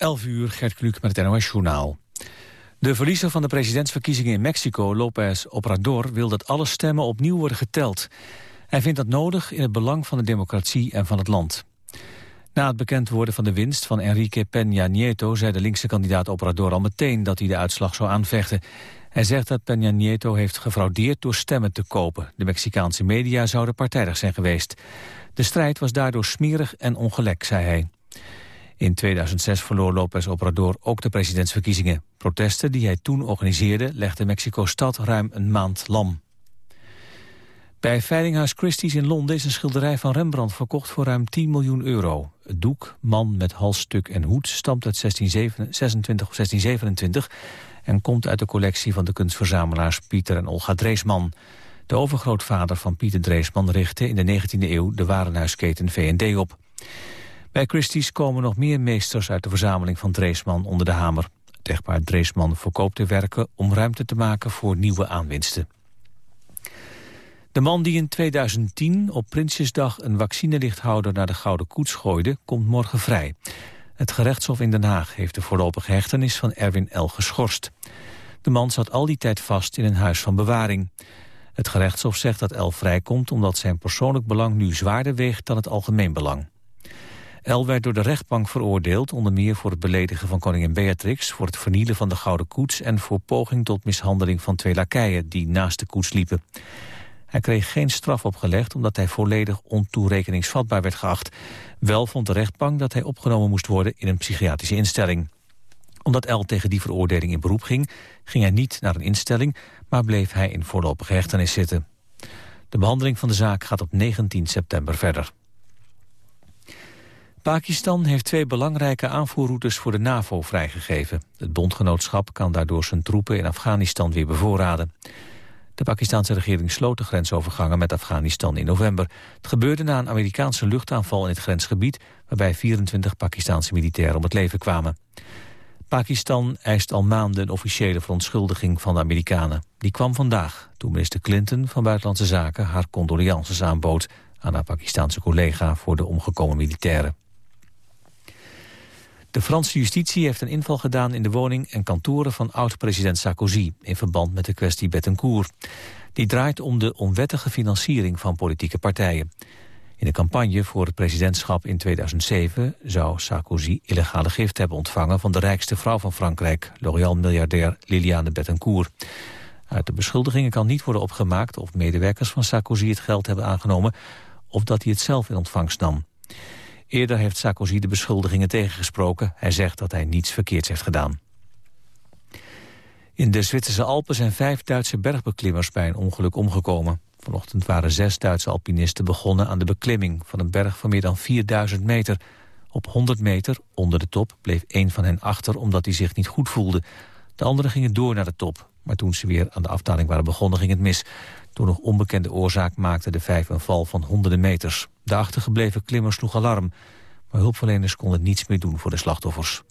11 uur, Gert Kluk met het NOS-journaal. De verliezer van de presidentsverkiezingen in Mexico, López Obrador... wil dat alle stemmen opnieuw worden geteld. Hij vindt dat nodig in het belang van de democratie en van het land. Na het bekend worden van de winst van Enrique Peña Nieto... zei de linkse kandidaat Obrador al meteen dat hij de uitslag zou aanvechten. Hij zegt dat Peña Nieto heeft gefraudeerd door stemmen te kopen. De Mexicaanse media zouden partijdig zijn geweest. De strijd was daardoor smerig en ongelek, zei hij. In 2006 verloor López Obrador ook de presidentsverkiezingen. Protesten die hij toen organiseerde legden Mexico-stad ruim een maand lam. Bij Veilinghuis Christie's in Londen is een schilderij van Rembrandt verkocht voor ruim 10 miljoen euro. Het doek, man met halsstuk en hoed, stamt uit 1626 of 1627 en komt uit de collectie van de kunstverzamelaars Pieter en Olga Dreesman. De overgrootvader van Pieter Dreesman richtte in de 19e eeuw de warenhuisketen V&D op. Bij Christie's komen nog meer meesters uit de verzameling van Dreesman onder de hamer. Het echtpaar Dreesman verkoopt de werken om ruimte te maken voor nieuwe aanwinsten. De man die in 2010 op Prinsjesdag een vaccinelichthouder naar de Gouden Koets gooide, komt morgen vrij. Het gerechtshof in Den Haag heeft de voorlopige hechtenis van Erwin L. geschorst. De man zat al die tijd vast in een huis van bewaring. Het gerechtshof zegt dat El vrijkomt omdat zijn persoonlijk belang nu zwaarder weegt dan het algemeen belang. El werd door de rechtbank veroordeeld, onder meer voor het beledigen van koningin Beatrix, voor het vernielen van de Gouden Koets en voor poging tot mishandeling van twee lakeien die naast de koets liepen. Hij kreeg geen straf opgelegd omdat hij volledig ontoerekeningsvatbaar werd geacht. Wel vond de rechtbank dat hij opgenomen moest worden in een psychiatrische instelling. Omdat El tegen die veroordeling in beroep ging, ging hij niet naar een instelling, maar bleef hij in voorlopige hechtenis zitten. De behandeling van de zaak gaat op 19 september verder. Pakistan heeft twee belangrijke aanvoerroutes voor de NAVO vrijgegeven. Het bondgenootschap kan daardoor zijn troepen in Afghanistan weer bevoorraden. De Pakistanse regering sloot de grensovergangen met Afghanistan in november. Het gebeurde na een Amerikaanse luchtaanval in het grensgebied... waarbij 24 Pakistanse militairen om het leven kwamen. Pakistan eist al maanden een officiële verontschuldiging van de Amerikanen. Die kwam vandaag, toen minister Clinton van Buitenlandse Zaken... haar condolences aanbood aan haar Pakistanse collega voor de omgekomen militairen. De Franse justitie heeft een inval gedaan in de woning en kantoren van oud-president Sarkozy in verband met de kwestie Bettencourt. Die draait om de onwettige financiering van politieke partijen. In de campagne voor het presidentschap in 2007 zou Sarkozy illegale gift hebben ontvangen van de rijkste vrouw van Frankrijk, L'Oréal-miljardair Liliane Bettencourt. Uit de beschuldigingen kan niet worden opgemaakt of medewerkers van Sarkozy het geld hebben aangenomen of dat hij het zelf in ontvangst nam. Eerder heeft Sarkozy de beschuldigingen tegengesproken. Hij zegt dat hij niets verkeerds heeft gedaan. In de Zwitserse Alpen zijn vijf Duitse bergbeklimmers bij een ongeluk omgekomen. Vanochtend waren zes Duitse alpinisten begonnen aan de beklimming van een berg van meer dan 4000 meter. Op 100 meter, onder de top, bleef één van hen achter omdat hij zich niet goed voelde. De anderen gingen door naar de top, maar toen ze weer aan de afdaling waren begonnen ging het mis. Door nog onbekende oorzaak maakten de vijf een val van honderden meters. De achtergebleven klimmers sloeg alarm, maar hulpverleners konden niets meer doen voor de slachtoffers.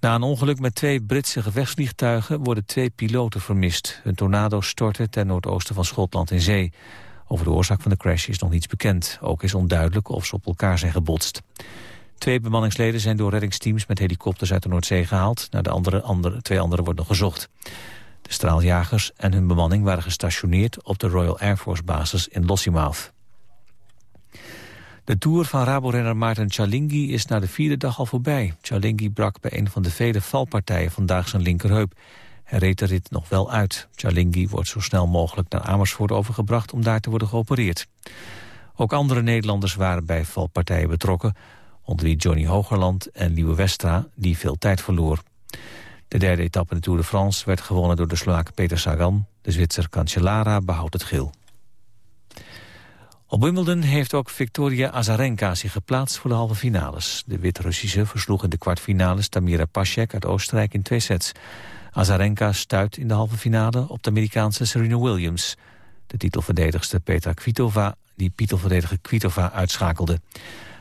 Na een ongeluk met twee Britse gevechtsvliegtuigen worden twee piloten vermist. Een tornado stortte ten noordoosten van Schotland in zee. Over de oorzaak van de crash is nog niets bekend. Ook is onduidelijk of ze op elkaar zijn gebotst. Twee bemanningsleden zijn door reddingsteams met helikopters uit de Noordzee gehaald. Naar de andere, andere, twee anderen wordt nog gezocht. De straaljagers en hun bemanning waren gestationeerd op de Royal Air Force basis in Lossiemouth. De Tour van Rabo-renner Maarten Chalingi is na de vierde dag al voorbij. Chalingi brak bij een van de vele valpartijen vandaag zijn linkerheup. Hij reed de rit nog wel uit. Chalingi wordt zo snel mogelijk naar Amersfoort overgebracht om daar te worden geopereerd. Ook andere Nederlanders waren bij valpartijen betrokken, onder wie Johnny Hogerland en Liewe Westra, die veel tijd verloor. De derde etappe in de Tour de France werd gewonnen door de Sloaak Peter Sagan. De Zwitser Cancellara behoudt het geel. Op Wimbledon heeft ook Victoria Azarenka zich geplaatst voor de halve finales. De Wit-Russische versloeg in de kwartfinales Tamira Pasek uit Oostenrijk in twee sets. Azarenka stuit in de halve finale op de Amerikaanse Serena Williams. De titelverdedigster Petra Kvitova, die titelverdediger Kvitova uitschakelde.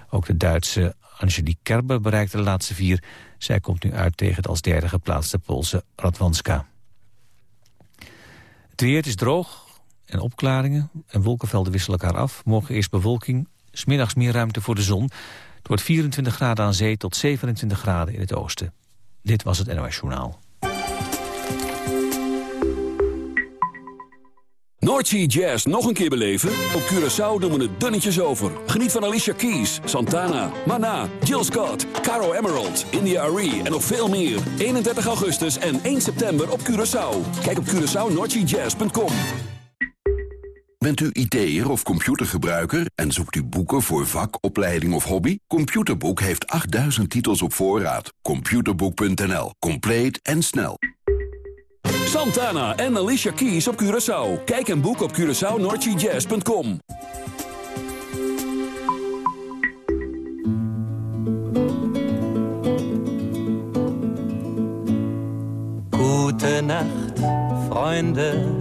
Ook de Duitse Angelique Kerber bereikte de laatste vier. Zij komt nu uit tegen het als derde geplaatste Poolse Radwanska. Het weer is droog en opklaringen en wolkenvelden wisselen elkaar af. Morgen eerst bewolking, smiddags meer ruimte voor de zon. Het wordt 24 graden aan zee tot 27 graden in het oosten. Dit was het NOS Journaal. Noordsea Jazz nog een keer beleven? Op Curaçao doen we het dunnetjes over. Geniet van Alicia Keys, Santana, Mana, Jill Scott, Caro Emerald, India Arie en nog veel meer. 31 augustus en 1 september op Curaçao. Kijk op CuraçaoNoordseaJazz.com. Bent u IT'er of computergebruiker en zoekt u boeken voor vak, opleiding of hobby? Computerboek heeft 8000 titels op voorraad. Computerboek.nl. Compleet en snel. Santana en Alicia Keys op Curaçao. Kijk en boek op CuraçaoNoordseaJazz.com. Gute Nacht, Freunde. Es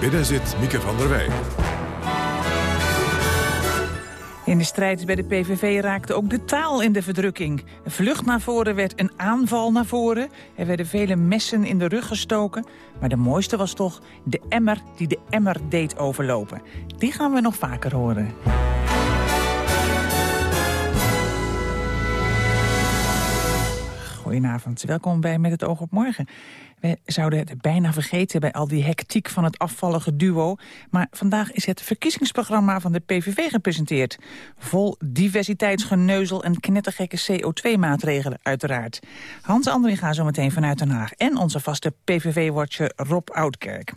Binnen zit Mieke van der Wij. In de strijd bij de PVV raakte ook de taal in de verdrukking. Een vlucht naar voren werd een aanval naar voren. Er werden vele messen in de rug gestoken. Maar de mooiste was toch de emmer die de emmer deed overlopen. Die gaan we nog vaker horen. Goedenavond, welkom bij Met het oog op morgen. We zouden het bijna vergeten bij al die hectiek van het afvallige duo. Maar vandaag is het verkiezingsprogramma van de PVV gepresenteerd. Vol diversiteitsgeneuzel en knettergekke CO2-maatregelen uiteraard. Hans Andringa zometeen vanuit Den Haag. En onze vaste PVV-watcher Rob Oudkerk.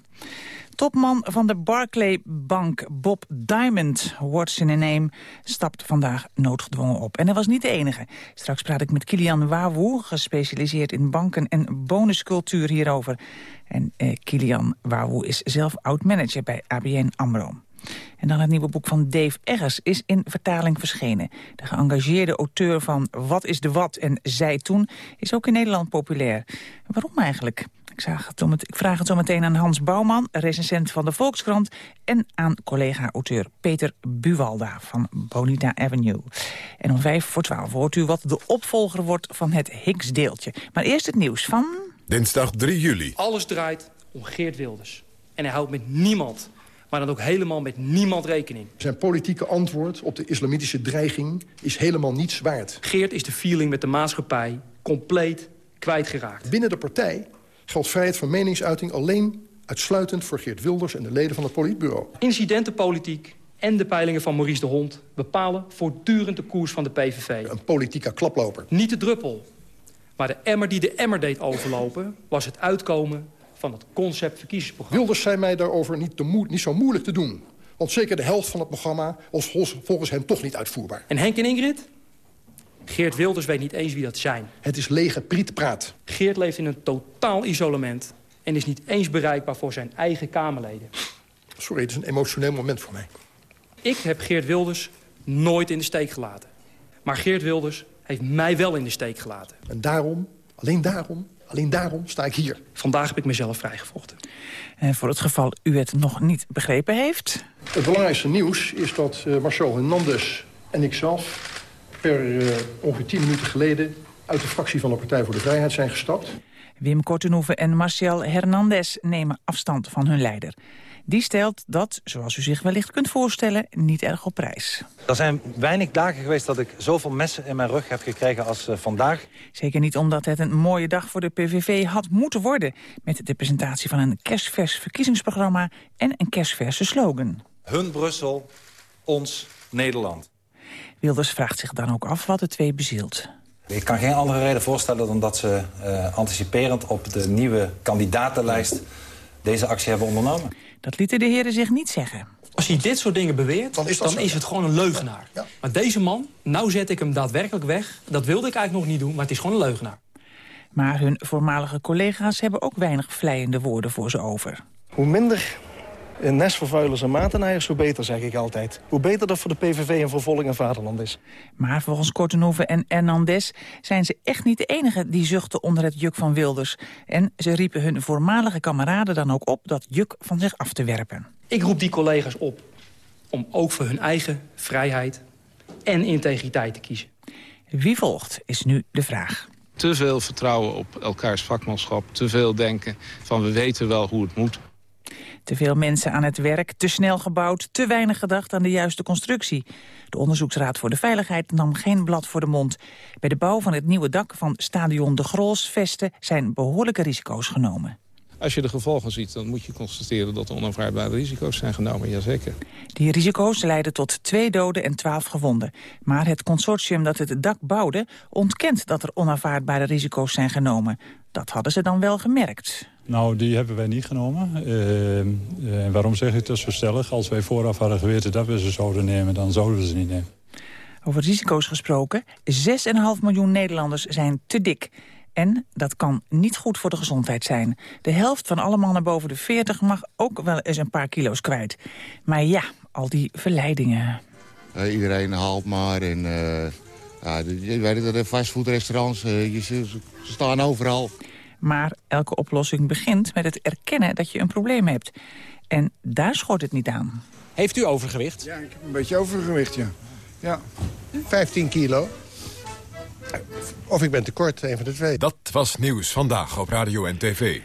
Topman van de Barclay-bank Bob Diamond, what's in a name, stapt vandaag noodgedwongen op. En hij was niet de enige. Straks praat ik met Kilian Wawoe, gespecialiseerd in banken en bonuscultuur hierover. En eh, Kilian Wawoe is zelf oud-manager bij ABN AMRO. En dan het nieuwe boek van Dave Eggers is in vertaling verschenen. De geëngageerde auteur van Wat is de Wat en Zij Toen is ook in Nederland populair. Waarom eigenlijk? Ik, zag het om het, ik vraag het zo meteen aan Hans Bouwman, recensent van de Volkskrant... en aan collega-auteur Peter Buwalda van Bonita Avenue. En om vijf voor twaalf hoort u wat de opvolger wordt van het Higgs-deeltje. Maar eerst het nieuws van... Dinsdag 3 juli. Alles draait om Geert Wilders. En hij houdt met niemand, maar dan ook helemaal met niemand rekening. Zijn politieke antwoord op de islamitische dreiging is helemaal niets waard. Geert is de feeling met de maatschappij compleet kwijtgeraakt. Binnen de partij geldt vrijheid van meningsuiting alleen uitsluitend voor Geert Wilders en de leden van het politbureau. Incidentenpolitiek en de peilingen van Maurice de Hond bepalen voortdurend de koers van de PVV. Een politieke klaploper. Niet de druppel, maar de emmer die de emmer deed overlopen... was het uitkomen van het concept verkiezingsprogramma. Wilders zei mij daarover niet, te niet zo moeilijk te doen. Want zeker de helft van het programma was volgens- volgens hem toch niet uitvoerbaar. En Henk en Ingrid? Geert Wilders weet niet eens wie dat zijn. Het is lege prietpraat. Geert leeft in een totaal isolement... en is niet eens bereikbaar voor zijn eigen Kamerleden. Sorry, het is een emotioneel moment voor mij. Ik heb Geert Wilders nooit in de steek gelaten. Maar Geert Wilders heeft mij wel in de steek gelaten. En daarom, alleen daarom, alleen daarom sta ik hier. Vandaag heb ik mezelf vrijgevochten. En voor het geval u het nog niet begrepen heeft... Het belangrijkste nieuws is dat eh, Marcel Hernandez en ikzelf... per eh, ongeveer tien minuten geleden uit de fractie van de Partij voor de Vrijheid zijn gestapt. Wim Kortenhoeven en Marcial Hernandez nemen afstand van hun leider. Die stelt dat, zoals u zich wellicht kunt voorstellen, niet erg op prijs. Er zijn weinig dagen geweest dat ik zoveel messen in mijn rug heb gekregen als eh, vandaag. Zeker niet omdat het een mooie dag voor de PVV had moeten worden... met de presentatie van een kerstvers verkiezingsprogramma en een kerstverse slogan. Hun Brussel, ons Nederland. Wilders vraagt zich dan ook af wat de twee bezielt. Ik kan geen andere reden voorstellen dan dat ze eh, anticiperend op de nieuwe kandidatenlijst deze actie hebben ondernomen. Dat lieten de heren zich niet zeggen. Als hij dit soort dingen beweert, Dan dan is ja. het gewoon een leugenaar. Ja. Maar deze man, nou zet ik hem daadwerkelijk weg. Dat wilde ik eigenlijk nog niet doen, maar het is gewoon een leugenaar. Maar hun voormalige collega's hebben ook weinig vleiende woorden voor ze over. Hoe minder nestvervuilers en matenaaiers, hoe beter, zeg ik altijd. Hoe beter dat voor de PVV en voor Volk en Vaderland is. Maar volgens Kortenhoeven en Hernandez zijn ze echt niet de enigen die zuchten onder het juk van Wilders. En ze riepen hun voormalige kameraden dan ook op dat juk van zich af te werpen. Ik roep die collega's op om ook voor hun eigen vrijheid en integriteit te kiezen. Wie volgt, is nu de vraag. Te veel vertrouwen op elkaars vakmanschap. Te veel denken van we weten wel hoe het moet. Te veel mensen aan het werk, te snel gebouwd, te weinig gedacht aan de juiste constructie. De Onderzoeksraad voor de Veiligheid nam geen blad voor de mond. Bij de bouw van het nieuwe dak van stadion De Grolsvesten zijn behoorlijke risico's genomen. Als je de gevolgen ziet, dan moet je constateren dat er onaanvaardbare risico's zijn genomen, jazeker. Die risico's leidden tot twee doden en twaalf gewonden. Maar het consortium dat het dak bouwde ontkent dat er onaanvaardbare risico's zijn genomen. Dat hadden ze dan wel gemerkt. Nou, die hebben wij niet genomen. Uh, waarom zeg ik dat zo stellig? Als wij vooraf hadden geweten dat we ze zouden nemen, dan zouden we ze niet nemen. Over risico's gesproken, 6,5 miljoen Nederlanders zijn te dik. En dat kan niet goed voor de gezondheid zijn. De helft van alle mannen boven de 40 mag ook wel eens een paar kilo's kwijt. Maar ja, al die verleidingen. Uh, iedereen haalt maar en... Uh, ja, je weet dat de fastfoodrestaurants, uh, je, ze staan overal. Maar elke oplossing begint met het erkennen dat je een probleem hebt. En daar schort het niet aan. Heeft u overgewicht? Ja, ik heb een beetje overgewicht, ja. Ja, 15 kilo. Of ik ben tekort, een van de twee. Dat was Nieuws Vandaag op Radio en TV.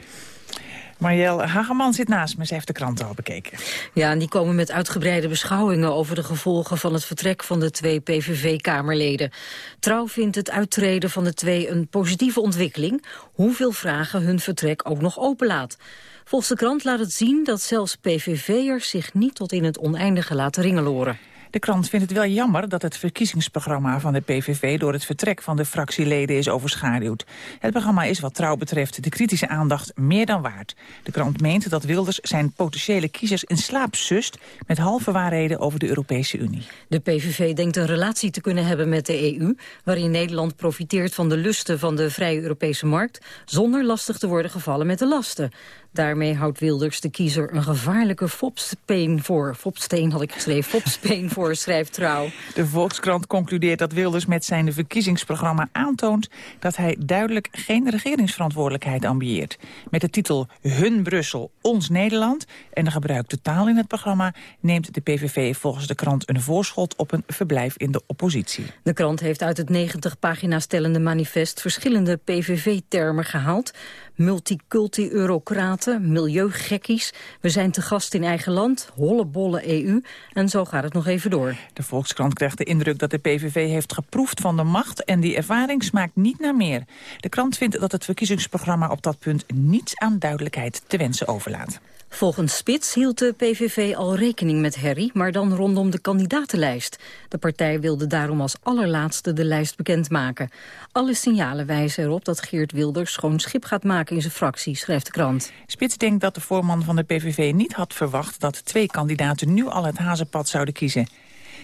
Marielle Hageman zit naast me. Ze heeft de krant al bekeken. Ja, en die komen met uitgebreide beschouwingen over de gevolgen van het vertrek van de twee PVV-kamerleden. Trouw vindt het uittreden van de twee een positieve ontwikkeling, hoeveel vragen hun vertrek ook nog openlaat. Volgens de krant laat het zien dat zelfs PVV'ers zich niet tot in het oneindige laten ringeloren. De krant vindt het wel jammer dat het verkiezingsprogramma van de PVV door het vertrek van de fractieleden is overschaduwd. Het programma is wat trouw betreft de kritische aandacht meer dan waard. De krant meent dat Wilders zijn potentiële kiezers in slaap sust met halve waarheden over de Europese Unie. De PVV denkt een relatie te kunnen hebben met de EU, waarin Nederland profiteert van de lusten van de vrije Europese markt, zonder lastig te worden gevallen met de lasten. Daarmee houdt Wilders de kiezer een gevaarlijke fopspeen voor. Fopsteen had ik geschreven, fopspeen voor, schrijft Trouw. De Volkskrant concludeert dat Wilders met zijn verkiezingsprogramma aantoont... dat hij duidelijk geen regeringsverantwoordelijkheid ambieert. Met de titel Hun Brussel, Ons Nederland... en de gebruikte taal in het programma... neemt de PVV volgens de krant een voorschot op een verblijf in de oppositie. De krant heeft uit het 90 pagina's stellende manifest... verschillende PVV-termen gehaald multiculti-eurocraten, milieugekkies. We zijn te gast in eigen land, hollebolle EU. En zo gaat het nog even door. De Volkskrant krijgt de indruk dat de PVV heeft geproefd van de macht... en die ervaring smaakt niet naar meer. De krant vindt dat het verkiezingsprogramma op dat punt... niets aan duidelijkheid te wensen overlaat. Volgens Spits hield de PVV al rekening met Harry, maar dan rondom de kandidatenlijst. De partij wilde daarom als allerlaatste de lijst bekendmaken. Alle signalen wijzen erop dat Geert Wilders schoon schip gaat maken in zijn fractie, schrijft de krant. Spits denkt dat de voorman van de PVV niet had verwacht dat twee kandidaten nu al het hazenpad zouden kiezen.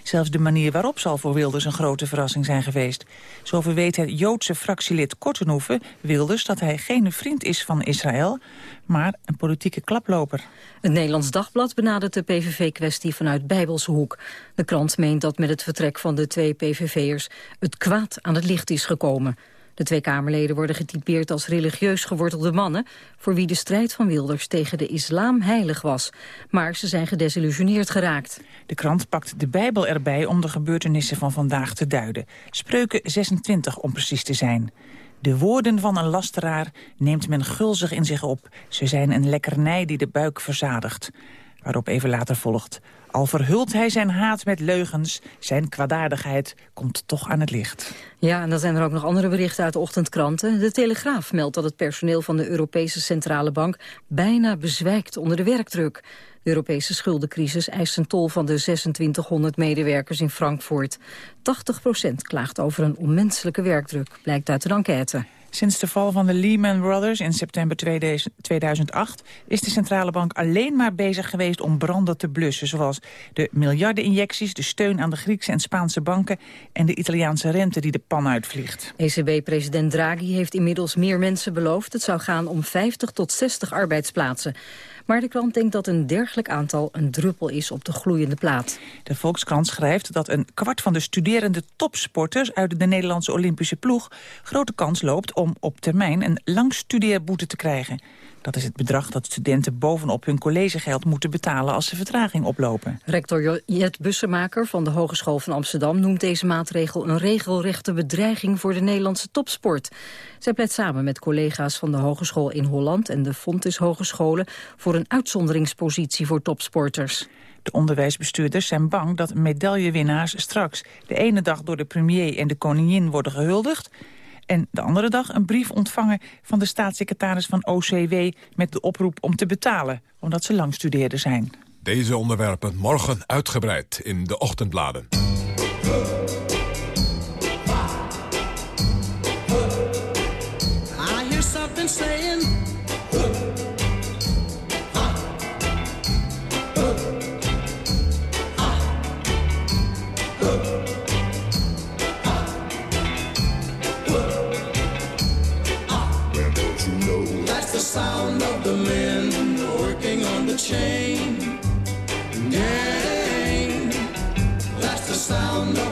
Zelfs de manier waarop zal voor Wilders een grote verrassing zijn geweest. Zo verweet het Joodse fractielid Kortenhoeven Wilders dat hij geen vriend is van Israël, maar een politieke klaploper. Het Nederlands Dagblad benadert de PVV-kwestie vanuit Bijbelse hoek. De krant meent dat met het vertrek van de twee PVV'ers het kwaad aan het licht is gekomen. De twee Kamerleden worden getypeerd als religieus gewortelde mannen... voor wie de strijd van Wilders tegen de islam heilig was. Maar ze zijn gedesillusioneerd geraakt. De krant pakt de Bijbel erbij om de gebeurtenissen van vandaag te duiden. Spreuken 26 om precies te zijn. De woorden van een lasteraar neemt men gulzig in zich op. Ze zijn een lekkernij die de buik verzadigt. Waarop even later volgt... Al verhult hij zijn haat met leugens, zijn kwaadaardigheid komt toch aan het licht. Ja, en dan zijn er ook nog andere berichten uit de ochtendkranten. De Telegraaf meldt dat het personeel van de Europese Centrale Bank bijna bezwijkt onder de werkdruk. De Europese schuldencrisis eist een tol van de 2600 medewerkers in Frankfurt. 80% klaagt over een onmenselijke werkdruk, blijkt uit een enquête. Sinds de val van de Lehman Brothers in september 2008... is de centrale bank alleen maar bezig geweest om branden te blussen... zoals de miljardeninjecties, de steun aan de Griekse en Spaanse banken... en de Italiaanse rente die de pan uitvliegt. ECB-president Draghi heeft inmiddels meer mensen beloofd. Het zou gaan om 50 tot 60 arbeidsplaatsen. Maar de krant denkt dat een dergelijk aantal een druppel is op de gloeiende plaat. De Volkskrant schrijft dat een kwart van de studerende topsporters... uit de Nederlandse Olympische ploeg grote kans loopt om op termijn een langstudeerboete te krijgen. Dat is het bedrag dat studenten bovenop hun collegegeld moeten betalen als ze vertraging oplopen. Rector Jet Bussemaker van de Hogeschool van Amsterdam noemt deze maatregel een regelrechte bedreiging voor de Nederlandse topsport. Zij pleit samen met collega's van de Hogeschool in Holland en de Fontis Hogescholen voor een uitzonderingspositie voor topsporters. De onderwijsbestuurders zijn bang dat medaillewinnaars straks de ene dag door de premier en de koningin worden gehuldigd en de andere dag een brief ontvangen van de staatssecretaris van OCW... met de oproep om te betalen, omdat ze lang studeerden zijn. Deze onderwerpen morgen uitgebreid in de ochtendbladen. Chain gang. That's the sound of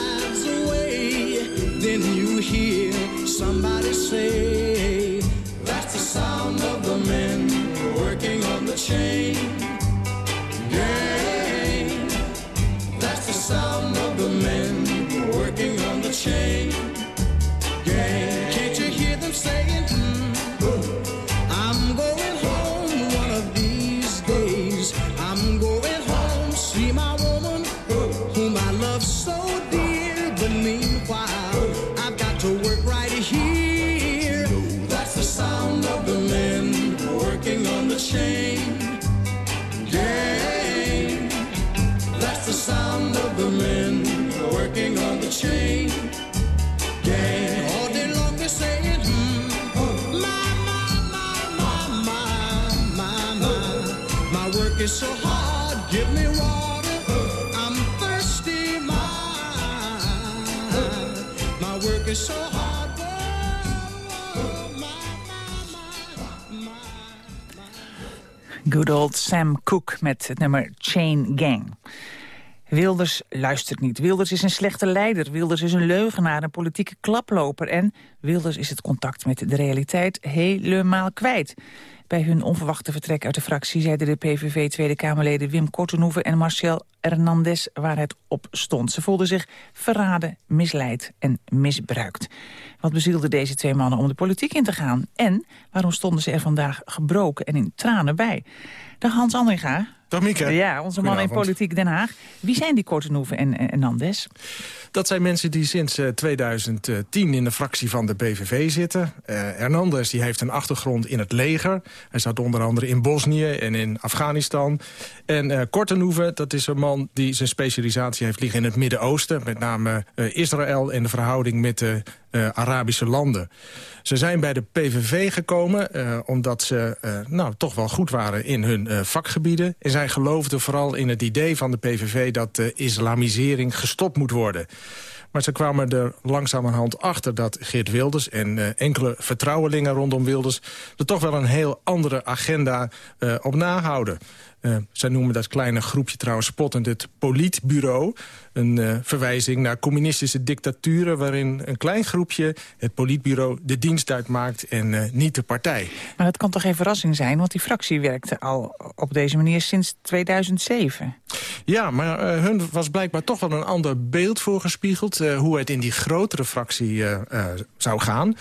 then you hear somebody say. That's the sound of the men working on the chain. Gang. That's the sound of the men working on the chain Is so hard, give me water. I'm thirsty, my, my work is so hard. Good old Sam Cooke met het nummer Chain Gang. Wilders luistert niet. Wilders is een slechte leider. Wilders is een leugenaar, een politieke klaploper. En Wilders is het contact met de realiteit helemaal kwijt. Bij hun onverwachte vertrek uit de fractie zeiden de PVV Tweede Kamerleden Wim Kortenhoeven en Marcel Hernandez waar het op stond. Ze voelden zich verraden, misleid en misbruikt. Wat bezielde deze twee mannen om de politiek in te gaan? En waarom stonden ze er vandaag gebroken en in tranen bij? De Hans Andringa. Dag Mieke. Ja, onze man in Politiek Den Haag. Wie zijn die Kortenhoeven en Hernandez? Dat zijn mensen die sinds 2010 in de fractie van de PVV zitten. Uh, Hernandez die heeft een achtergrond in het leger. Hij zat onder andere in Bosnië en in Afghanistan. En uh, Kortenhoeven, dat is een man die zijn specialisatie heeft liggen in het Midden-Oosten. Met name uh, Israël en de verhouding met de uh, Arabische landen. Ze zijn bij de PVV gekomen omdat ze nou, toch wel goed waren in hun vakgebieden. En zij geloofden vooral in het idee van de PVV dat de islamisering gestopt moet worden. Maar ze kwamen er langzamerhand achter dat Geert Wilders... en uh, enkele vertrouwelingen rondom Wilders... er toch wel een heel andere agenda uh, op nahouden. Uh, zij noemen dat kleine groepje trouwens spottend het politbureau. Een uh, verwijzing naar communistische dictaturen... waarin een klein groepje, het politbureau, de dienst uitmaakt... en uh, niet de partij. Maar dat kan toch geen verrassing zijn? Want die fractie werkte al op deze manier sinds 2007. Ja, maar hun was blijkbaar toch wel een ander beeld voorgespiegeld... hoe het in die grotere fractie zou gaan.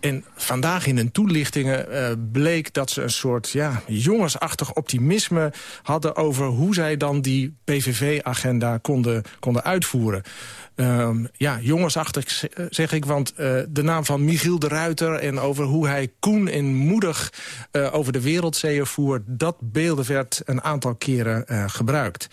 En vandaag in hun toelichtingen bleek dat ze een soort ja, jongensachtig optimisme hadden over hoe zij dan die PVV-agenda konden, konden uitvoeren. Um, ja, jongensachtig zeg ik, want uh, de naam van Michiel de Ruiter... en over hoe hij koen en moedig uh, over de wereldzeeën voer... dat beelden werd een aantal keren uh, gebruikt.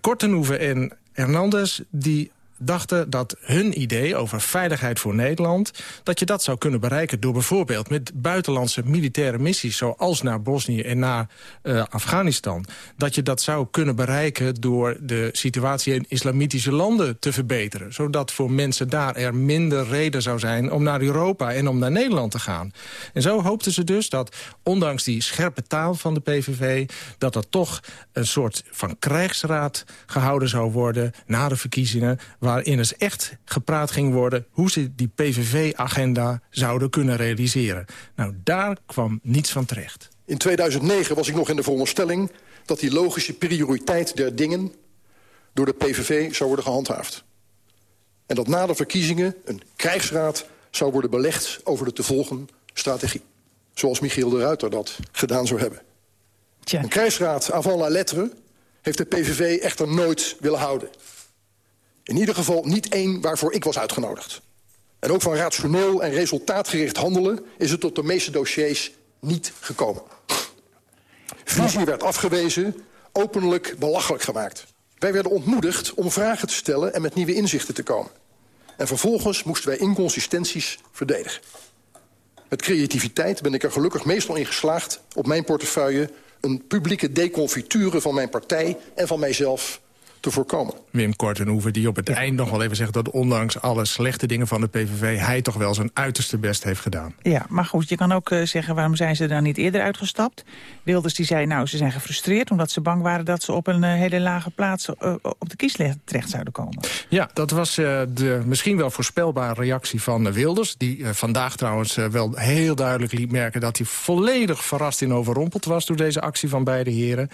Kortenhoeven en Hernandez die dachten dat hun idee over veiligheid voor Nederland... dat je dat zou kunnen bereiken door bijvoorbeeld met buitenlandse militaire missies... zoals naar Bosnië en naar uh, Afghanistan. Dat je dat zou kunnen bereiken door de situatie in islamitische landen te verbeteren. Zodat voor mensen daar er minder reden zou zijn om naar Europa en om naar Nederland te gaan. En zo hoopten ze dus dat, ondanks die scherpe taal van de PVV... dat er toch een soort van krijgsraad gehouden zou worden na de verkiezingen waarin eens echt gepraat ging worden... hoe ze die PVV-agenda zouden kunnen realiseren. Nou, daar kwam niets van terecht. In 2009 was ik nog in de veronderstelling... dat die logische prioriteit der dingen door de PVV zou worden gehandhaafd. En dat na de verkiezingen een krijgsraad zou worden belegd... over de te volgen strategie. Zoals Michiel de Ruiter dat gedaan zou hebben. Tja. Een krijgsraad avant la lettre heeft de PVV echter nooit willen houden. In ieder geval niet één waarvoor ik was uitgenodigd. En ook van rationeel en resultaatgericht handelen... is het tot de meeste dossiers niet gekomen. Visie werd afgewezen, openlijk belachelijk gemaakt. Wij werden ontmoedigd om vragen te stellen en met nieuwe inzichten te komen. En vervolgens moesten wij inconsistenties verdedigen. Met creativiteit ben ik er gelukkig meestal in geslaagd... op mijn portefeuille een publieke deconfiture van mijn partij en van mijzelf te voorkomen. Wim Kortenhoeven die op het eind nog wel even zegt... dat ondanks alle slechte dingen van de PVV... hij toch wel zijn uiterste best heeft gedaan. Ja, maar goed, je kan ook uh, zeggen... waarom zijn ze daar niet eerder uitgestapt? Wilders die zei, nou, ze zijn gefrustreerd... omdat ze bang waren dat ze op een uh, hele lage plaats... Uh, op de kieslijst terecht zouden komen. Ja, dat was de misschien wel voorspelbare reactie van Wilders... die vandaag trouwens wel heel duidelijk liet merken... dat hij volledig verrast in overrompeld was... door deze actie van beide heren.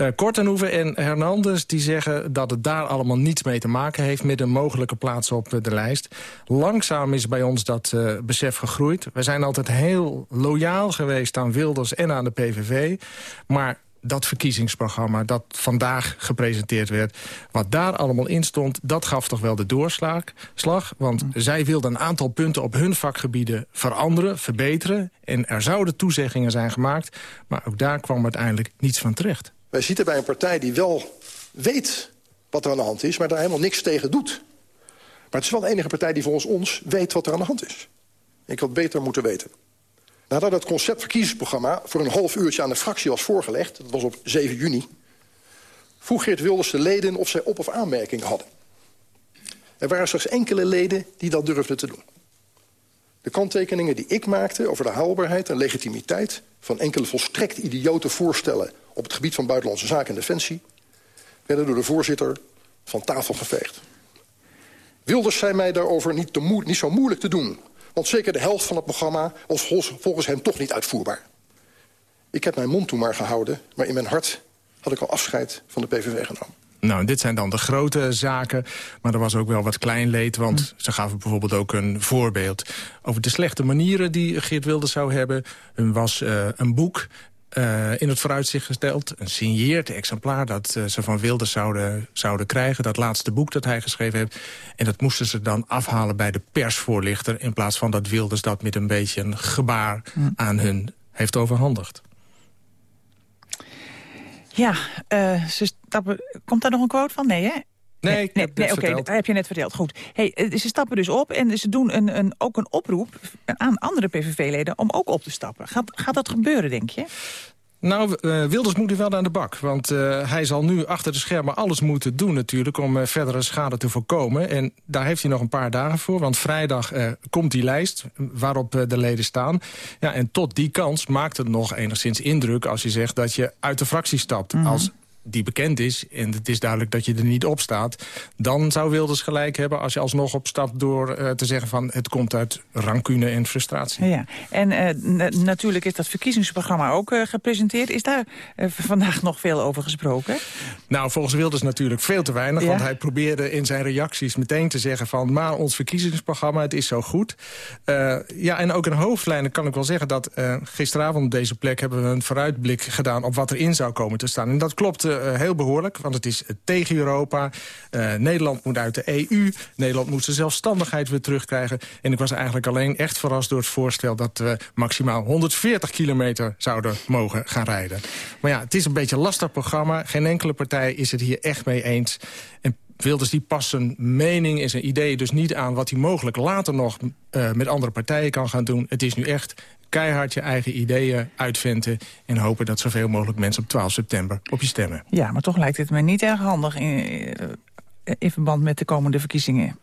Uh, Kortenhoeven en Hernandez die zeggen dat het daar allemaal niets mee te maken heeft... met een mogelijke plaats op de lijst. Langzaam is bij ons dat uh, besef gegroeid. We zijn altijd heel loyaal geweest aan Wilders en aan de PVV. Maar dat verkiezingsprogramma dat vandaag gepresenteerd werd... wat daar allemaal in stond, dat gaf toch wel de doorslag. Slag, want mm. zij wilden een aantal punten op hun vakgebieden veranderen, verbeteren. En er zouden toezeggingen zijn gemaakt, maar ook daar kwam uiteindelijk niets van terecht. Wij zitten bij een partij die wel weet wat er aan de hand is... maar daar helemaal niks tegen doet. Maar het is wel de enige partij die volgens ons weet wat er aan de hand is. Ik had beter moeten weten. Nadat het conceptverkiezingsprogramma voor een half uurtje aan de fractie was voorgelegd... dat was op 7 juni... vroeg Geert Wilders de leden of zij op- of aanmerkingen hadden. Er waren slechts enkele leden die dat durfden te doen. De kanttekeningen die ik maakte over de haalbaarheid en legitimiteit... van enkele volstrekt idiote voorstellen op het gebied van buitenlandse zaken en defensie... werden door de voorzitter van tafel geveegd. Wilders zei mij daarover niet, te niet zo moeilijk te doen... want zeker de helft van het programma was volgens hem toch niet uitvoerbaar. Ik heb mijn mond toen maar gehouden, maar in mijn hart had ik al afscheid van de PVV genomen. Nou, dit zijn dan de grote zaken, maar er was ook wel wat klein leed... want hm. ze gaven bijvoorbeeld ook een voorbeeld over de slechte manieren die Geert Wilders zou hebben. Er was uh, een boek uh, in het vooruitzicht gesteld. Een signeerd exemplaar dat uh, ze van Wilders zouden, zouden krijgen. Dat laatste boek dat hij geschreven heeft. En dat moesten ze dan afhalen bij de persvoorlichter... in plaats van dat Wilders dat met een beetje een gebaar hm. aan hun heeft overhandigd. Ja, uh, ze stappen, komt daar nog een quote van? Nee, hè? Nee, nee, nee, oké, dat heb je net verteld. Goed. Hey, ze stappen dus op en ze doen een, een, ook een oproep aan andere PVV-leden om ook op te stappen. Gaat, gaat dat gebeuren, denk je? Nou, uh, Wilders moet nu wel aan de bak. Want uh, hij zal nu achter de schermen alles moeten doen natuurlijk... om uh, verdere schade te voorkomen. En daar heeft hij nog een paar dagen voor. Want vrijdag komt die lijst waarop de leden staan. Ja, en tot die kans maakt het nog enigszins indruk... als je zegt dat je uit de fractie stapt. Mm -hmm. Als die bekend is... en het is duidelijk dat je er niet op staat... dan zou Wilders gelijk hebben als je alsnog opstapt... door uh, te zeggen van het komt uit rancune en frustratie. Ja, en uh, natuurlijk is dat verkiezingsprogramma ook uh, gepresenteerd. Is daar vandaag nog veel over gesproken? Nou, volgens Wilders natuurlijk veel te weinig. Ja? Want hij probeerde in zijn reacties meteen te zeggen van... maar ons verkiezingsprogramma, het is zo goed. ja, en ook in hoofdlijnen kan ik wel zeggen dat... gisteravond op deze plek hebben we een vooruitblik gedaan... op wat erin zou komen te staan. En dat klopt uh, heel behoorlijk, want het is tegen Europa. Uh, Nederland moet uit de EU. Nederland moet zijn zelfstandigheid weer terugkrijgen. En ik was eigenlijk alleen echt verrast door het voorstel... dat we maximaal 140 kilometer zouden mogen gaan rijden. Maar ja, het is een beetje een lastig programma. Geen enkele partij is het hier echt mee eens. En Wilders die past zijn mening en zijn ideeën dus niet aan... wat hij mogelijk later nog met andere partijen kan gaan doen. Het is nu echt keihard je eigen ideeën uitventen... en hopen dat zoveel mogelijk mensen op 12 september op je stemmen. Ja, maar toch lijkt het me niet erg handig... In, in verband met de komende verkiezingen?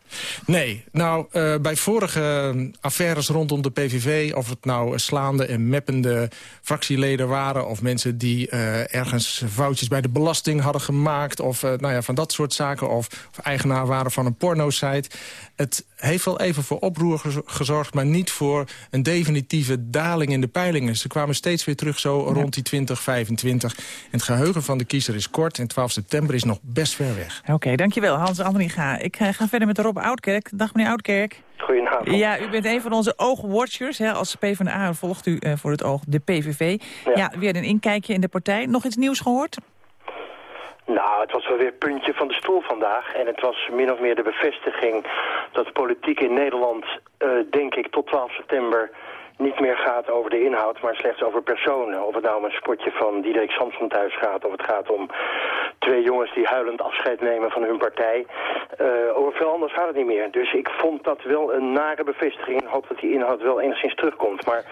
Nee, nou, uh, bij vorige affaires rondom de PVV... of het nou slaande en meppende fractieleden waren... of mensen die uh, ergens foutjes bij de belasting hadden gemaakt... of nou ja, van dat soort zaken, of, of eigenaar waren van een pornosite... het heeft wel even voor oproer gezorgd... maar niet voor een definitieve daling in de peilingen. Ze kwamen steeds weer terug zo rond die 2025. En het geheugen van de kiezer is kort... en 12 september is nog best ver weg. Oké, okay, dankjewel Hans Andringa. Ik ga verder met Rob Oudkerk. Dag meneer Oudkerk. Goedenavond. Ja, u bent een van onze oogwatchers. Hè. Als PvdA volgt u uh, voor het oog de PVV. Ja. ja, weer een inkijkje in de partij. Nog iets nieuws gehoord? Het was wel weer puntje van de stoel vandaag. En het was min of meer de bevestiging dat de politiek in Nederland, uh, denk ik, tot 12 september niet meer gaat over de inhoud, maar slechts over personen. Of het nou om een spotje van Diederik Samson thuis gaat... of het gaat om twee jongens die huilend afscheid nemen van hun partij. Uh, over veel anders gaat het niet meer. Dus ik vond dat wel een nare bevestiging. Ik hoop dat die inhoud wel enigszins terugkomt. Maar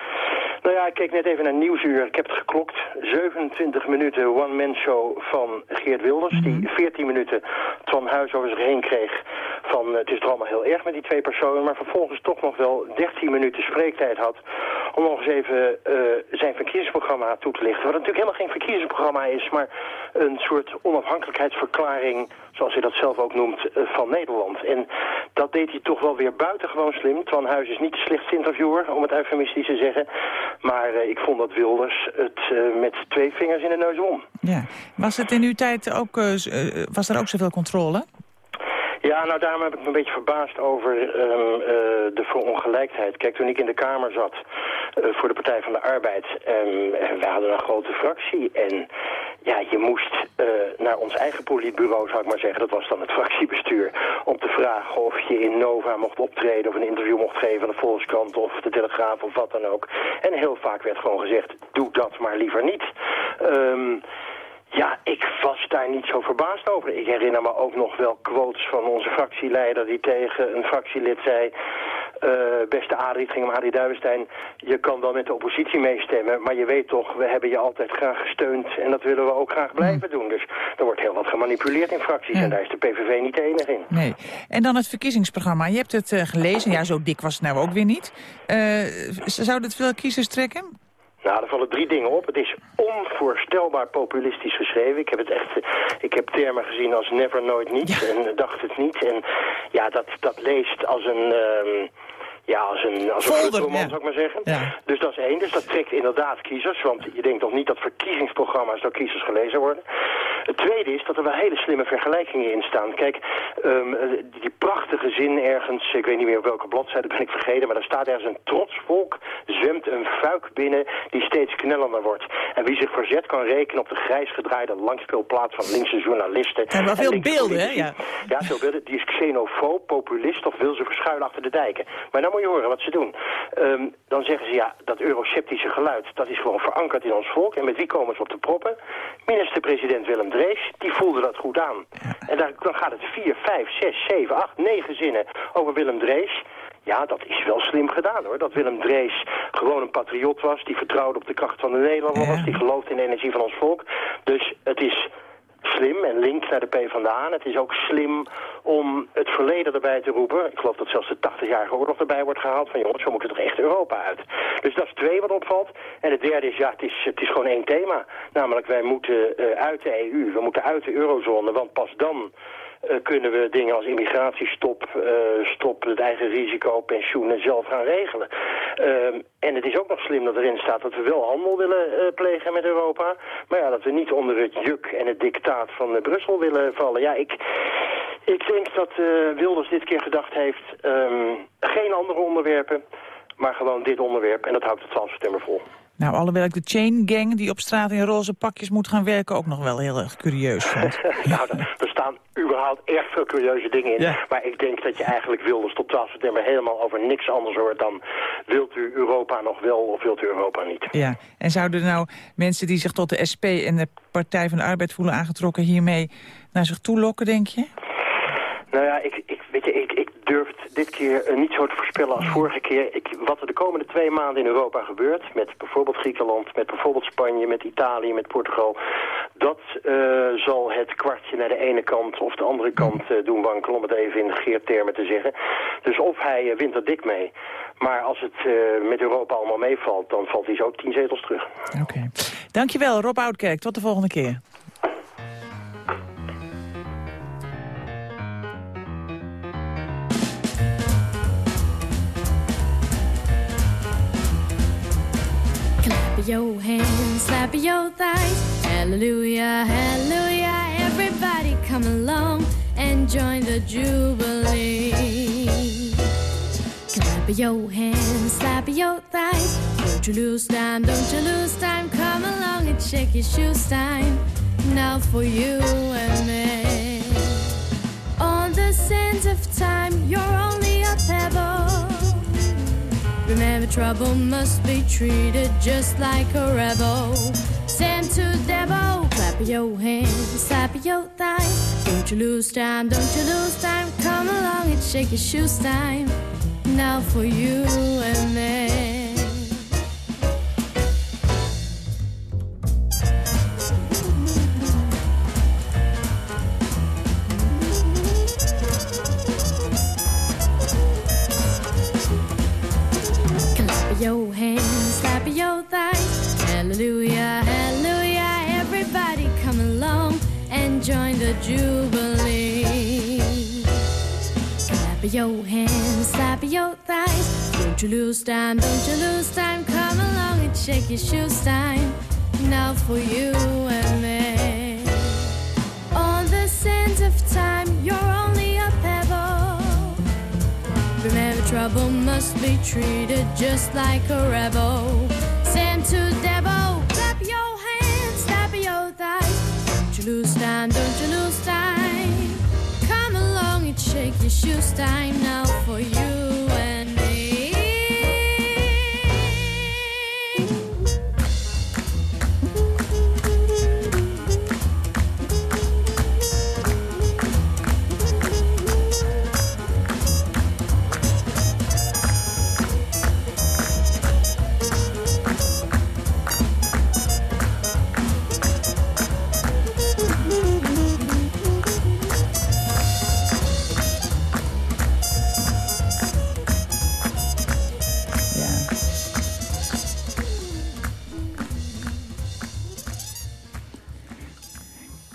nou ja, ik keek net even naar Nieuwsuur. Ik heb het geklokt. 27 minuten one-man show van Geert Wilders. Die 14 minuten Twan Huis over zich heen kreeg van... het is er allemaal heel erg met die twee personen... maar vervolgens toch nog wel 13 minuten spreektijd had... om nog eens even uh, zijn verkiezingsprogramma toe te lichten. Wat natuurlijk helemaal geen verkiezingsprogramma is... maar een soort onafhankelijkheidsverklaring... zoals hij dat zelf ook noemt, uh, van Nederland. En dat deed hij toch wel weer buitengewoon slim. Twan Huis is niet de slechtste interviewer, om het eufemistisch te zeggen... Maar ik vond dat Wilders het met twee vingers in de neus won. Ja. Was het in uw tijd ook, was er ook zoveel controle? Ja, nou daarom heb ik me een beetje verbaasd over um, uh, de verongelijkheid. Kijk, toen ik in de Kamer zat uh, voor de Partij van de Arbeid, um, we hadden een grote fractie en ja, je moest naar ons eigen politbureau, zou ik maar zeggen, dat was dan het fractiebestuur, om te vragen of je in Nova mocht optreden of een interview mocht geven aan de Volkskrant of de Telegraaf of wat dan ook. En heel vaak werd gewoon gezegd, doe dat maar liever niet. Um, ja, ik was daar niet zo verbaasd over. Ik herinner me ook nog wel quotes van onze fractieleider die tegen een fractielid zei... Uh, beste Adrie, het ging om Adrie Duivenstein, je kan wel met de oppositie meestemmen, maar je weet toch, we hebben je altijd graag gesteund en dat willen we ook graag blijven doen. Dus er wordt heel wat gemanipuleerd in fracties ja. en daar is de PVV niet de enige in. Nee. En dan het verkiezingsprogramma. Je hebt het uh, gelezen, ja zo dik was het nou ook weer niet. Uh, zou dit veel kiezers trekken? Nou, er vallen drie dingen op. Het is onvoorstelbaar populistisch geschreven. Ik heb het echt, ik heb termen gezien als never, nooit, niet ja. en dacht het niet. En ja, dat, dat leest als een... Um, ja, als een, als een roman, ja. zou ik maar zeggen. Ja. Dus dat is één. Dus dat trekt inderdaad kiezers. Want je denkt toch niet dat verkiezingsprogramma's door kiezers gelezen worden. Het tweede is dat er wel hele slimme vergelijkingen in staan. Kijk, um, die prachtige zin ergens, ik weet niet meer op welke bladzijde ben ik vergeten, maar daar staat ergens een trots volk zwemt een fuik binnen die steeds knellender wordt. En wie zich verzet kan rekenen op de grijs gedraaide langspeelplaats van linkse journalisten. En wel veel beelden, hè? Ja. ja, veel beelden. Die is xenofoob, populist of wil ze verschuilen achter de dijken. Maar dan moet je horen wat ze doen. Um, dan zeggen ze, ja, dat euroceptische geluid, dat is gewoon verankerd in ons volk. En met wie komen ze op de proppen? Minister-president Willem Drees, die voelde dat goed aan. En daar, dan gaat het vier, vijf, zes, zeven, acht, negen zinnen over Willem Drees. Ja, dat is wel slim gedaan hoor. Dat Willem Drees gewoon een patriot was, die vertrouwde op de kracht van de Nederlander was, die geloofde in de energie van ons volk. Dus het is slim en link naar de PvdA. En het is ook slim om het verleden erbij te roepen. Ik geloof dat zelfs de 80-jarige oorlog erbij wordt gehaald. Van jongens, we moeten toch echt Europa uit. Dus dat is twee wat opvalt. En het derde is, ja, het is, het is gewoon één thema. Namelijk, wij moeten uh, uit de EU, we moeten uit de eurozone. Want pas dan uh, kunnen we dingen als immigratiestop, uh, het eigen risico, pensioenen zelf gaan regelen. Uh, en het is ook nog slim dat erin staat dat we wel handel willen uh, plegen met Europa. Maar ja, dat we niet onder het juk en het dictaat van Brussel willen vallen. Ja, ik, ik denk dat Wilders dit keer gedacht heeft, um, geen andere onderwerpen, maar gewoon dit onderwerp. En dat houdt het 12 september vol. Nou, alhoewel ik de chain gang die op straat in roze pakjes moet gaan werken... ook nog wel heel erg curieus vond. nou, er staan überhaupt erg veel curieuze dingen in. Ja. Maar ik denk dat je eigenlijk Wilders tot 12 september helemaal over niks anders hoort dan... wilt u Europa nog wel of wilt u Europa niet? Ja, en zouden nou mensen die zich tot de SP en de Partij van de Arbeid voelen aangetrokken... hiermee naar zich toe lokken, denk je? Nou ja, ik, ik, weet je, ik, ik durf dit keer uh, niet zo te voorspellen als vorige keer. Ik, wat er de komende twee maanden in Europa gebeurt, met bijvoorbeeld Griekenland, met bijvoorbeeld Spanje, met Italië, met Portugal, dat uh, zal het kwartje naar de ene kant of de andere kant uh, doen wankelen, om het even in geertermen te zeggen. Dus of hij wint er dik mee. Maar als het met Europa allemaal meevalt, dan valt hij zo tien zetels terug. Oké. Okay. Dankjewel, Rob Oudkerk. Tot de volgende keer. Your hands, slap your thighs. Hallelujah, hallelujah. Everybody come along and join the jubilee. Clap your hands, slap your thighs. Don't you lose time, don't you lose time. Come along and shake your shoes time. Now for you and me. On the sands of time, you're only a pebble. Remember, trouble must be treated just like a rebel. Send to devil, clap your hands, slap your thighs. Don't you lose time, don't you lose time. Come along and shake your shoes time. Now for you and me. Your hands, slap your thighs. Hallelujah, hallelujah. Everybody come along and join the jubilee. Clap your hands, slap your thighs. Don't you lose time, don't you lose time. Come along and shake your shoes time. Now for you and me. On the sands of time, Remember, trouble must be treated just like a rebel. Send to devil, clap your hands, tap your thighs. Don't you lose time, don't you lose time. Come along and shake your shoes time now for you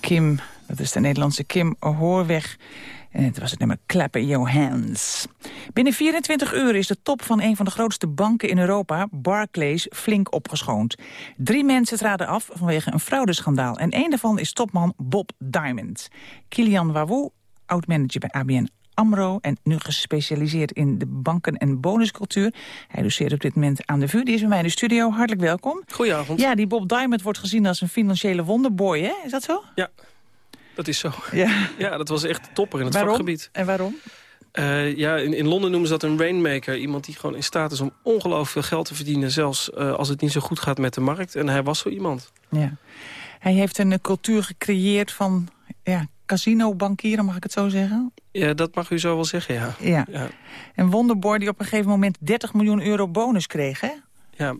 Kim, dat is de Nederlandse Kim Hoorweg. En het was het nummer Clap in Your Hands. Binnen 24 uur is de top van een van de grootste banken in Europa, Barclays, flink opgeschoond. Drie mensen traden af vanwege een fraudeschandaal. En één daarvan is topman Bob Diamond. Kilian Wawou, oud-manager bij ABN AMRO en nu gespecialiseerd in de banken- en bonuscultuur. Hij doseert op dit moment aan de VU. Die is bij mij in de studio. Hartelijk welkom. Goedenavond. Ja, die Bob Diamond wordt gezien als een financiële wonderboy, hè? Is dat zo? Ja, dat is zo. Ja, ja dat was echt topper in het waarom? vakgebied. En waarom? Uh, ja, in, in, Londen noemen ze dat een rainmaker. Iemand die gewoon in staat is om ongelooflijk veel geld te verdienen... zelfs uh, als het niet zo goed gaat met de markt. En hij was zo iemand. Ja. Hij heeft een cultuur gecreëerd van ja, casino-bankieren, mag ik het zo zeggen? Ja, dat mag u zo wel zeggen, ja. Ja. ja. En Wonderboy die op een gegeven moment 30 miljoen euro bonus kreeg, hè? Ja,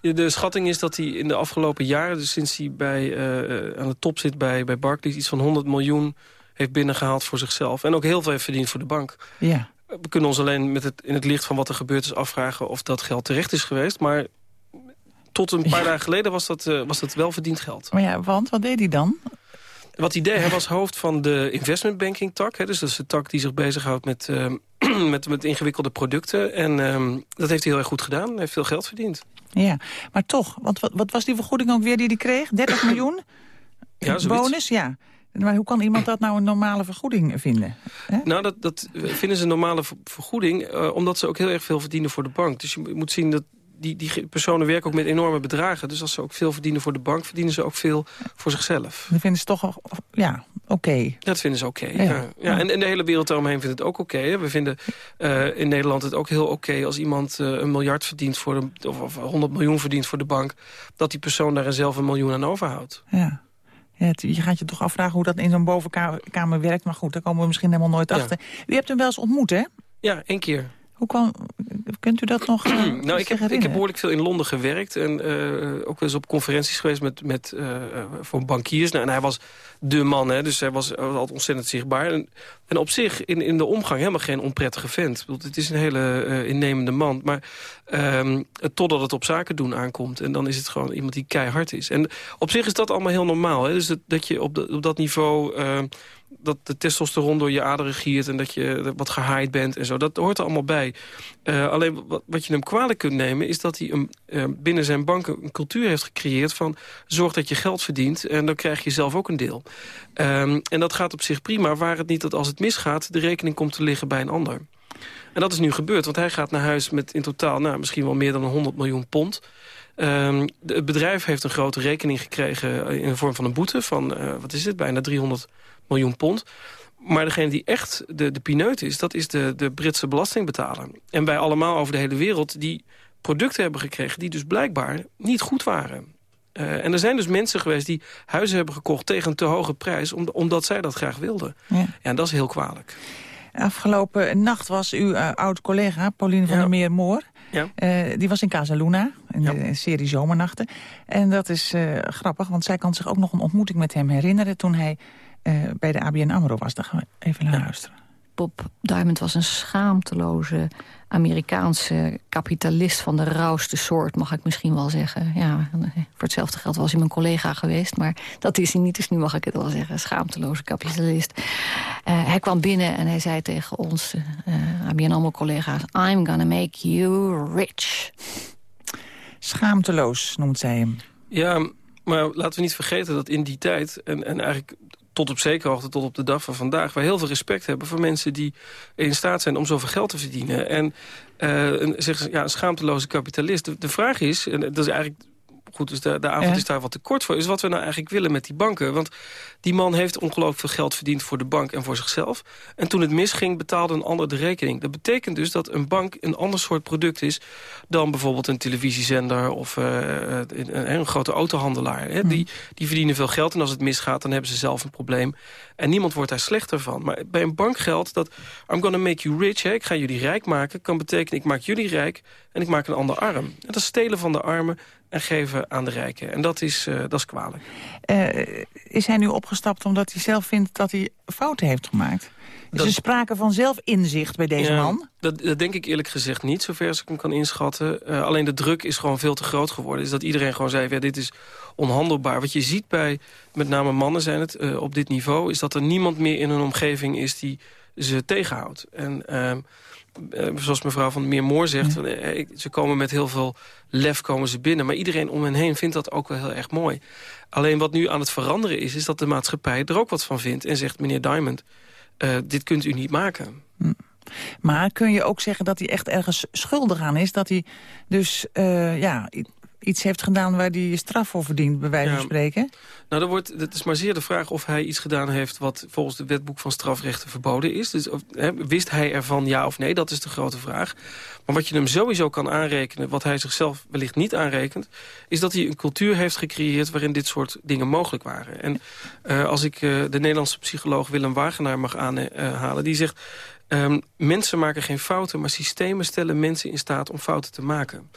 de schatting is dat hij in de afgelopen jaren... dus sinds hij bij, uh, aan de top zit bij, bij Barclays... iets van 100 miljoen heeft binnengehaald voor zichzelf. En ook heel veel heeft verdiend voor de bank. Ja. We kunnen ons alleen met het, in het licht van wat er gebeurd is afvragen... of dat geld terecht is geweest. Maar tot een paar dagen geleden was dat, uh, was dat wel verdiend geld. Maar ja, want wat deed hij dan? Wat hij deed, hij was hoofd van de investment banking tak. Hè, dus dat is de tak die zich bezighoudt met, uh, met, met ingewikkelde producten. En uh, dat heeft hij heel erg goed gedaan. Hij heeft veel geld verdiend. Ja, maar toch, want wat, wat was die vergoeding ook weer die hij kreeg? 30 miljoen? Ja, Bonus, ja. Maar hoe kan iemand dat nou een normale vergoeding vinden? Nou, dat, dat vinden ze een normale vergoeding... Uh, omdat ze ook heel erg veel verdienen voor de bank. Dus je moet zien dat die, die personen werken ook met enorme bedragen. Dus als ze ook veel verdienen voor de bank... verdienen ze ook veel voor zichzelf. Dat vinden ze toch ja, oké. Okay. Dat vinden ze oké, ja. ja. ja. En, en, de hele wereld daaromheen vindt het ook oké. Okay, We vinden uh, in Nederland het ook heel oké... Als iemand uh, een miljard verdient voor de, of, of 100 miljoen verdient voor de bank... dat die persoon daar zelf een miljoen aan overhoudt. Ja. Ja, je gaat je toch afvragen hoe dat in zo'n bovenkamer werkt. Maar goed, daar komen we misschien helemaal nooit achter. U hebt hem wel eens ontmoet, hè? Ja, één keer. Hoe kwam, kunt u dat nog uh, Nou, ik heb, ik heb behoorlijk veel in Londen gewerkt. En uh, ook wel eens op conferenties geweest met, met, uh, voor bankiers. Nou, en hij was de man, hè, dus hij was, altijd ontzettend zichtbaar. En, en, op zich, in, in de omgang, helemaal geen onprettige vent. Bedoel, het is een hele innemende man. Maar um, totdat het op zaken doen aankomt. En dan is het gewoon iemand die keihard is. En op zich is dat allemaal heel normaal. Hè? Dus dat, dat je op, de, op dat niveau dat de testosteron door je aderen giert... en dat je wat gehaaid bent en zo. Dat hoort er allemaal bij. Uh, alleen wat, wat, je hem kwalijk kunt nemen... is dat hij een, uh, binnen zijn banken een cultuur heeft gecreëerd van... zorg dat je geld verdient en dan krijg je zelf ook een deel. Um, en dat gaat op zich prima, waar het niet dat als het misgaat... de rekening komt te liggen bij een ander. En dat is nu gebeurd, want hij gaat naar huis met in totaal... Nou, misschien wel meer dan 100 miljoen pond... De, het bedrijf heeft een grote rekening gekregen in de vorm van een boete van, uh, wat is het, bijna 300 miljoen pond. Maar degene die echt de, de pineut is, dat is de, de Britse belastingbetaler. En wij allemaal over de hele wereld die producten hebben gekregen... die dus blijkbaar niet goed waren. Uh, en er zijn dus mensen geweest die huizen hebben gekocht tegen een te hoge prijs... omdat zij dat graag wilden. Ja. en dat is heel kwalijk. Afgelopen nacht was uw uh, oud-collega Pauline van ja. der Meer-Moor... Ja. Uh, die was in Casa Luna, in ja. de serie Zomernachten. En dat is grappig, want zij kan zich ook nog een ontmoeting met hem herinneren... toen hij uh, bij de ABN AMRO was. Daar gaan we even naar ja. luisteren. Bob Diamond was een schaamteloze Amerikaanse kapitalist van de rauwste soort, mag ik misschien wel zeggen. Ja, voor hetzelfde geld was hij mijn collega geweest, maar dat is hij niet, dus nu mag ik het wel zeggen. Schaamteloze kapitalist. Uh, hij kwam binnen en hij zei tegen ons, uh, ABN AMRO-collega's... I'm gonna make you rich. Schaamteloos noemt zij hem. Ja, maar laten we niet vergeten dat in die tijd... en, en eigenlijk tot op zekere hoogte, tot op de dag van vandaag... wij heel veel respect hebben voor mensen die in staat zijn om zoveel geld te verdienen. En uh, een, zeg, ja, een schaamteloze kapitalist. De, de vraag is, en dat is eigenlijk goed, dus de, de avond is daar wat te kort voor... is wat we nou eigenlijk willen met die banken. Want die man heeft ongelooflijk veel geld verdiend voor de bank en voor zichzelf. En toen het misging, betaalde een ander de rekening. Dat betekent dus dat een bank een ander soort product is... dan bijvoorbeeld een televisiezender of uh, een, een, grote autohandelaar. Hè? Mm. Die, die verdienen veel geld en als het misgaat, dan hebben ze zelf een probleem. En niemand wordt daar slechter van. Maar bij een bank geldt dat I'm gonna make you rich... Hè? ik ga jullie rijk maken, kan betekenen ik maak jullie rijk... en ik maak een ander arm. En dat is stelen van de armen en geven aan de rijken. En dat is, uh, dat is kwalijk. Uh, is hij nu opgestapt omdat hij zelf vindt dat hij fouten heeft gemaakt? Is dat, er sprake van zelfinzicht bij deze ja, man? Dat, dat, denk ik eerlijk gezegd niet, zover als ik hem kan inschatten. Uh, alleen de druk is gewoon veel te groot geworden. Is dat iedereen gewoon zei, ja, dit is onhandelbaar. Wat je ziet bij, met name mannen zijn het, op dit niveau... is dat er niemand meer in een omgeving is die ze tegenhoudt. En... Uh, zoals mevrouw van Meermoor zegt... Ja. Uh, ze komen met heel veel lef komen ze binnen. Maar iedereen om hen heen vindt dat ook wel heel erg mooi. Alleen wat nu aan het veranderen is... is dat de maatschappij er ook wat van vindt. En zegt, meneer Diamond, uh, dit kunt u niet maken. Hm. Maar kun je ook zeggen dat hij echt ergens schuldig aan is? Dat hij dus, ja iets heeft gedaan waar hij straf voor verdient, bij wijze van spreken? Nou, er wordt, het is maar zeer de vraag of hij iets gedaan heeft... wat volgens het wetboek van strafrechten verboden is. Dus of, wist hij ervan ja of nee? Dat is de grote vraag. Maar wat je hem sowieso kan aanrekenen... wat hij zichzelf wellicht niet aanrekent... is dat hij een cultuur heeft gecreëerd... waarin dit soort dingen mogelijk waren. En uh, als ik uh, de Nederlandse psycholoog Willem Wagenaar mag aanhalen... die zegt Um, mensen maken geen fouten, maar systemen stellen mensen in staat om fouten te maken.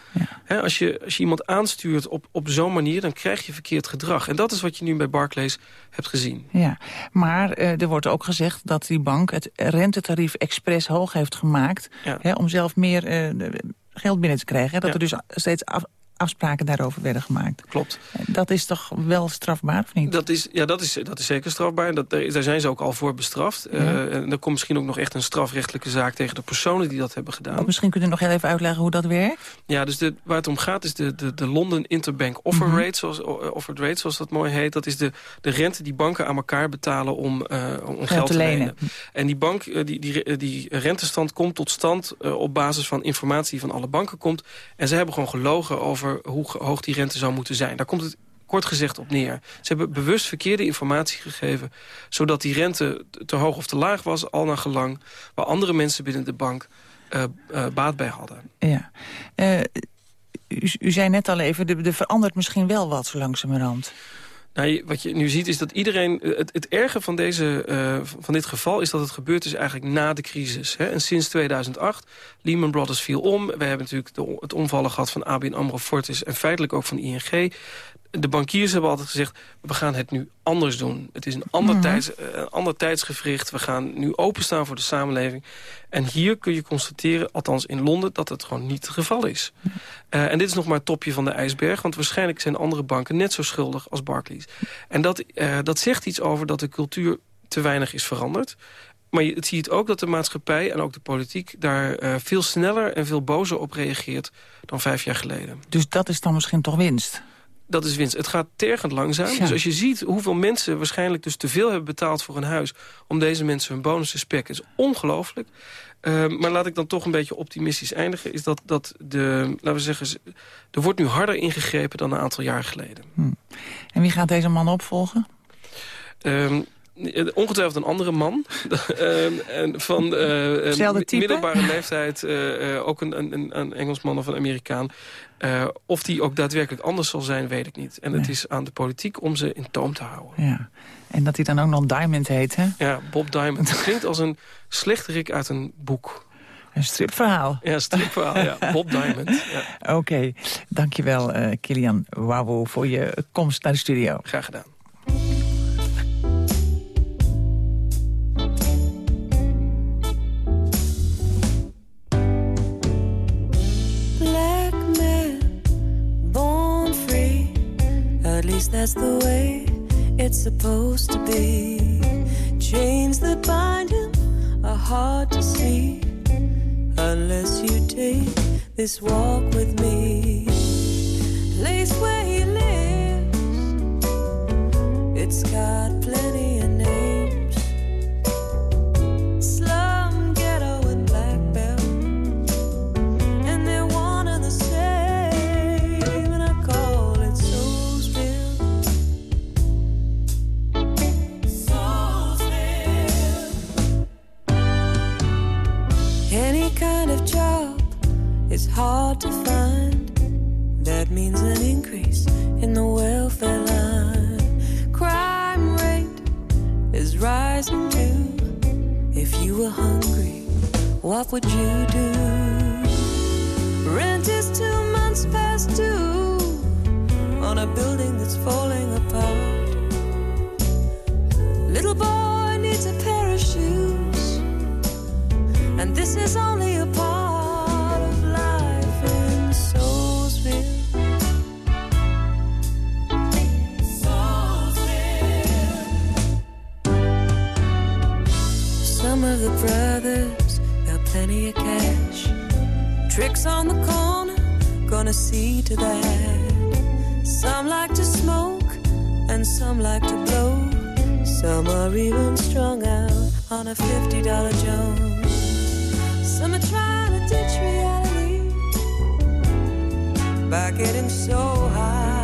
Ja. als, je, als je iemand aanstuurt op, op zo'n manier, dan krijg je verkeerd gedrag. En dat is wat je nu bij Barclays hebt gezien. Ja, maar uh, er wordt ook gezegd dat die bank het rentetarief expres hoog heeft gemaakt... Ja. om zelf meer uh, geld binnen te krijgen. Dat er dus steeds af, afspraken daarover werden gemaakt. Klopt. Dat is toch wel strafbaar, of niet? Dat is, ja, dat is, dat is zeker strafbaar. Dat, daar zijn ze ook al voor bestraft. Ja. Uh, en er komt misschien ook nog echt een strafrechtelijke zaak... tegen de personen die dat hebben gedaan. Of misschien kunt u nog heel even uitleggen hoe dat werkt? Ja, dus de, waar het om gaat is de, de, de London Interbank Offer mm -hmm. Rate... Zoals, offered rate, zoals dat mooi heet. Dat is de, de rente die banken aan elkaar betalen om, uh, om geld te lenen. lenen. En die, bank, uh, die, die, die rentestand komt tot stand op basis van informatie... die van alle banken komt. En ze hebben gewoon gelogen over hoe hoog die rente zou moeten zijn. Daar komt het kort gezegd op neer. Ze hebben bewust verkeerde informatie gegeven... zodat die rente te hoog of te laag was, al naar gelang... waar andere mensen binnen de bank uh, uh, baat bij hadden. Ja. U, u, zei net al even, er verandert misschien wel wat zo langzamerhand. Nou, wat je nu ziet is dat iedereen... Het, het erge van, deze, uh, van dit geval is dat het gebeurd is eigenlijk na de crisis. Hè? En sinds 2008, Lehman Brothers viel om. We hebben natuurlijk de, het omvallen gehad van ABN AMRO Fortis... en feitelijk ook van ING de bankiers hebben altijd gezegd... we gaan het nu anders doen. Het is een ander, mm tijds, uh, ander tijdsgevricht. We gaan nu openstaan voor de samenleving. En hier kun je constateren, althans in Londen... dat het gewoon niet het geval is. Uh, en dit is nog maar het topje van de ijsberg... want waarschijnlijk zijn andere banken net zo schuldig als Barclays. En dat, uh, dat zegt iets over dat de cultuur te weinig is veranderd. Maar je ziet ook dat de maatschappij en ook de politiek... daar uh, veel sneller en veel bozer op reageert dan vijf jaar geleden. Dus dat is dan misschien toch winst? Dat is winst. Het gaat tergend langzaam. Ja. Dus als je ziet hoeveel mensen waarschijnlijk dus te veel hebben betaald voor een huis... om deze mensen hun bonus te spekken, is ongelooflijk. Uh, maar laat ik dan toch een beetje optimistisch eindigen... is dat, dat de, laten we zeggen, er wordt nu harder ingegrepen dan een aantal jaar geleden. Hm. En wie gaat deze man opvolgen? Um, ongetwijfeld een andere man. uh, van uh, middelbare leeftijd. Uh, ook een, een, een Engelsman of een Amerikaan. of die ook daadwerkelijk anders zal zijn, weet ik niet. En nee. het is aan de politiek om ze in toom te houden. Ja. En dat hij dan ook nog Diamond heet, hè? Ja, Bob Diamond. Het klinkt als een slechterik uit een boek. Een stripverhaal. Ja, een stripverhaal, ja. Bob Diamond. Ja. Oké, okay. dankjewel uh, Kilian Wawo voor je komst naar de studio. Graag gedaan. That's the way it's supposed to be. Chains that bind him are hard to see unless you take this walk with me. Place where he lives, it's got plenty hard to find. That means an increase in the welfare line. Crime rate is rising too. If you were hungry, what would you do? Rent is two months past due on a building that's falling apart. Little boy needs a pair of shoes, and this is only a part On the corner, gonna see to that. Some like to smoke, and some like to blow. Some are even strung out on a $50 Jones. Some are trying to ditch reality by getting so high.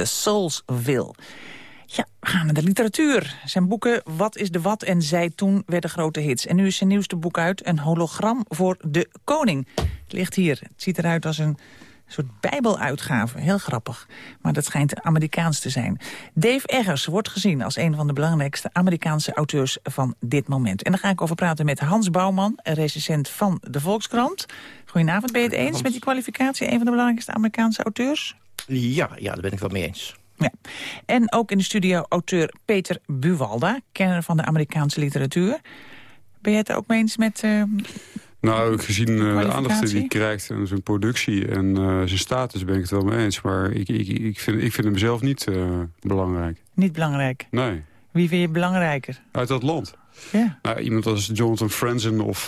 The Soulsville. Ja, we gaan naar de literatuur. Zijn boeken Wat is de Wat en Zij Toen werden grote hits. En nu is zijn nieuwste boek uit, een hologram voor de koning. Het ligt hier. Het ziet eruit als een soort bijbeluitgave. Heel grappig. Maar dat schijnt Amerikaans te zijn. Dave Eggers wordt gezien als een van de belangrijkste Amerikaanse auteurs van dit moment. En daar ga ik over praten met Hans Bouwman, recensent van de Volkskrant. Goedenavond, ben je het eens met die kwalificatie? Een van de belangrijkste Amerikaanse auteurs? Ja, ja, daar ben ik wel mee eens. Ja. En ook in de studio auteur Peter Buwalda, kenner van de Amerikaanse literatuur. Ben jij het er ook mee eens met... Uh, nou, gezien uh, de aandacht die hij krijgt en zijn productie en uh, zijn status ben ik het wel mee eens. Maar ik, ik, ik, vind, ik vind hem zelf niet uh, belangrijk. Niet belangrijk? Nee. Wie vind je belangrijker? Uit dat land. Ja. Nou, iemand als Jonathan Franzen of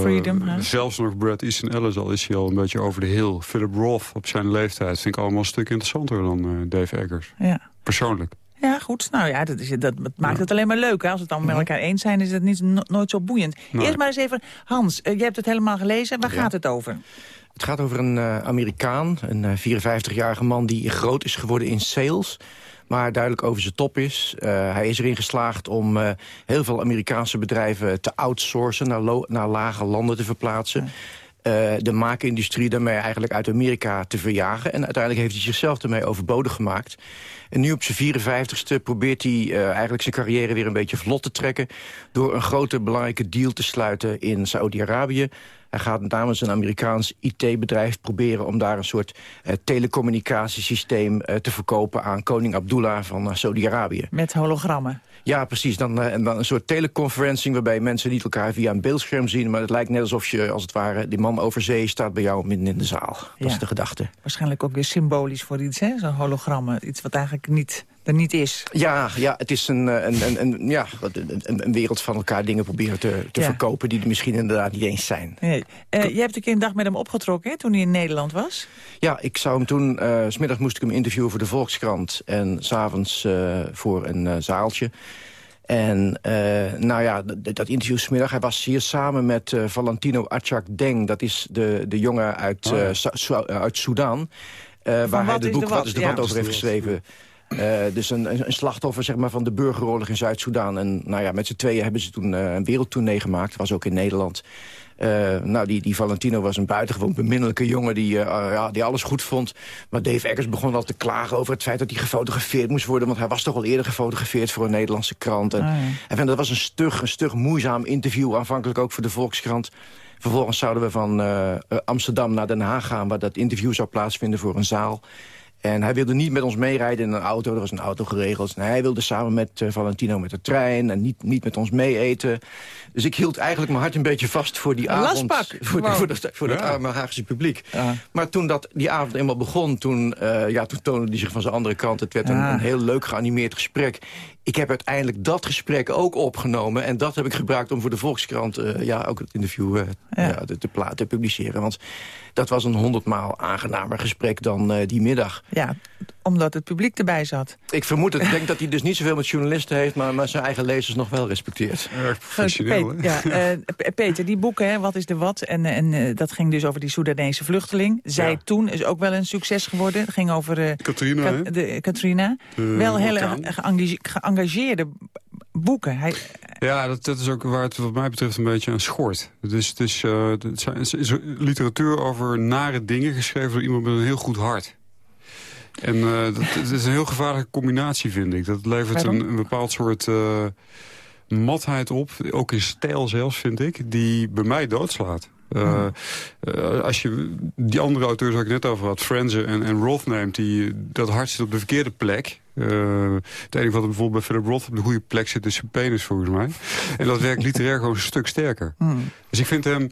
Freedom, hè? zelfs nog Brad Easton Ellis, al is hij al een beetje over de hill. Philip Roth op zijn leeftijd vind ik allemaal een stuk interessanter dan Dave Eggers. Ja. Persoonlijk. Ja, goed. Nou ja, dat, is, dat, maakt het alleen maar leuk. Hè? Als we het dan met elkaar eens zijn, is het niet, no nooit zo boeiend. Nee. Eerst maar eens even, Hans, uh, je hebt het helemaal gelezen. Waar Ja. gaat het over? Het gaat over een uh, Amerikaan, een uh, 54-jarige man die groot is geworden in sales maar duidelijk over zijn top is. Uh, hij is erin geslaagd om uh, heel veel Amerikaanse bedrijven te outsourcen... naar, naar lage landen te verplaatsen. Uh, de maakindustrie daarmee eigenlijk uit Amerika te verjagen. En uiteindelijk heeft hij zichzelf ermee overbodig gemaakt. En nu op zijn 54ste probeert hij uh, eigenlijk zijn carrière weer een beetje vlot te trekken... door een grote belangrijke deal te sluiten in Saoedi-Arabië. Hij gaat namens een Amerikaans IT-bedrijf proberen om daar een soort uh, telecommunicatiesysteem te verkopen aan koning Abdullah van Saudi-Arabië. Met hologrammen. Ja, precies. Dan, uh, en dan een soort teleconferencing waarbij mensen niet elkaar via een beeldscherm zien. Maar het lijkt net alsof je, als het ware, die man over zee staat bij jou midden in de zaal. Dat Ja. is de gedachte. Waarschijnlijk ook weer symbolisch voor iets, hè? Zo'n hologrammen. Iets wat eigenlijk niet, er niet is. Ja, ja het is een, een, een, een, ja, een, een- een wereld van elkaar dingen proberen te, te Ja. verkopen... die er misschien inderdaad niet eens zijn. Nee. Uh, je hebt een keer een dag met hem opgetrokken, hè? Toen hij in Nederland was. Ja, ik zou hem toen... eh, s smiddags moest ik hem interviewen voor de Volkskrant... en s'avonds eh voor een eh, zaaltje. En eh, nou ja, dat interview smiddag, hij was hier samen met eh, Valentino Achak Deng. Dat is de, de jongen uit, Oh ja. eh, uit Soudaan. eh, waar hij het boek de Wat is de Ja. Wat over heeft geschreven. Eh, dus een, een slachtoffer zeg maar, van de burgeroorlog in Zuid-Soedan. En nou ja, met z'n tweeën hebben ze toen eh, een wereldtournee gemaakt. was ook in Nederland. Eh, nou, die, die Valentino was een buitengewoon beminnelijke jongen die, ja, die alles goed vond. Maar Dave Eggers begon al te klagen over het feit dat hij gefotografeerd moest worden. Want hij was toch al eerder gefotografeerd voor een Nederlandse krant. En, Ah, ja. en dat was een stug, een stug moeizaam interview. Aanvankelijk ook voor de Volkskrant. Vervolgens zouden we van Amsterdam naar Den Haag gaan... waar dat interview zou plaatsvinden voor een zaal. En hij wilde niet met ons meerijden in een auto. Er was een auto geregeld. En hij wilde samen met uh, Valentino met de trein. En niet, niet met ons mee eten. Dus ik hield eigenlijk mijn hart een beetje vast voor die avond. Lastpak. Voor, wow. voor, dat, voor ja. dat arme Haagse publiek. Ja. Maar toen dat, die avond eenmaal begon... toen, uh, ja, toen toonde hij zich van zijn andere kant. Het werd een, een heel leuk geanimeerd gesprek. Ik heb uiteindelijk dat gesprek ook opgenomen. En dat heb ik gebruikt om voor de Volkskrant... Uh, ja, ook het interview ja. te, te, te publiceren. Want dat was een honderdmaal aangenamer gesprek dan uh, die middag. Ja, omdat het publiek erbij zat. Ik vermoed het. Ik denk dat hij dus niet zoveel met journalisten heeft... maar, maar zijn eigen lezers nog wel respecteert. Erg professioneel, Peter, ja, uh, Peter, die boeken, hè, Wat is de Wat? En, en uh, dat ging dus over die Soedanese vluchteling. Zij ja. toen is ook wel een succes geworden. Het ging over Katrina, Ka de, Katrina. wel hele geëngageerde boeken. Hij, ja, dat, dat is ook waar het wat mij betreft een beetje aan schort. Dus het is, uh, het zijn, het is literatuur over nare dingen geschreven door iemand met een heel goed hart. En uh, dat, is een heel gevaarlijke combinatie, vind ik. Dat levert een, een, bepaald soort uh, matheid op, ook in stijl zelfs, vind ik, die bij mij doodslaat. Uh, uh, als je die andere auteurs waar ik net over had, Frenzen en, en Roth neemt... Die, dat hart zit op de verkeerde plek. Uh, het enige wat er bijvoorbeeld bij Philip Roth op de goede plek zit... is zijn penis, volgens mij. En dat werkt literair gewoon een stuk sterker. Mm. Dus ik vind hem...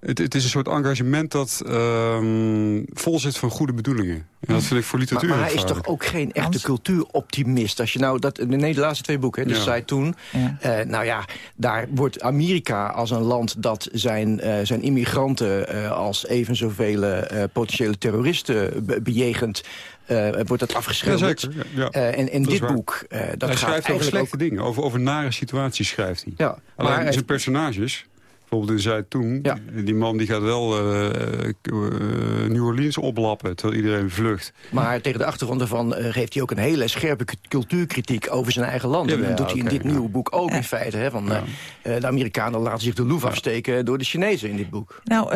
Het, het, is een soort engagement dat um, vol zit van goede bedoelingen. En dat vind ik voor literatuur Maar, maar hij is toch ook geen echte cultuuroptimist? Als je nou dat, de laatste twee boeken, dus ja. zij toen... Ja. Uh, nou ja, daar wordt Amerika als een land dat zijn, uh, zijn immigranten... Uh, als even zoveel potentiële terroristen be bejegent... Uh, wordt dat afgeschilderd. Ja, ja. Uh, en in dit boek... Uh, dat hij gaat schrijft over slechte ook... dingen. Over, over nare situaties schrijft hij. Ja, Alleen maar zijn personages... Bijvoorbeeld in Zuid toen, ja. die man die gaat wel uh, uh, New Orleans oplappen... terwijl iedereen vlucht. Maar tegen de achtergrond daarvan uh, geeft hij ook een hele scherpe cultuurkritiek... over zijn eigen land. En dat doet hij in dit nieuwe boek ook in feite. Hè, van, de Amerikanen laten zich de loef afsteken door de Chinezen in dit boek. Nou,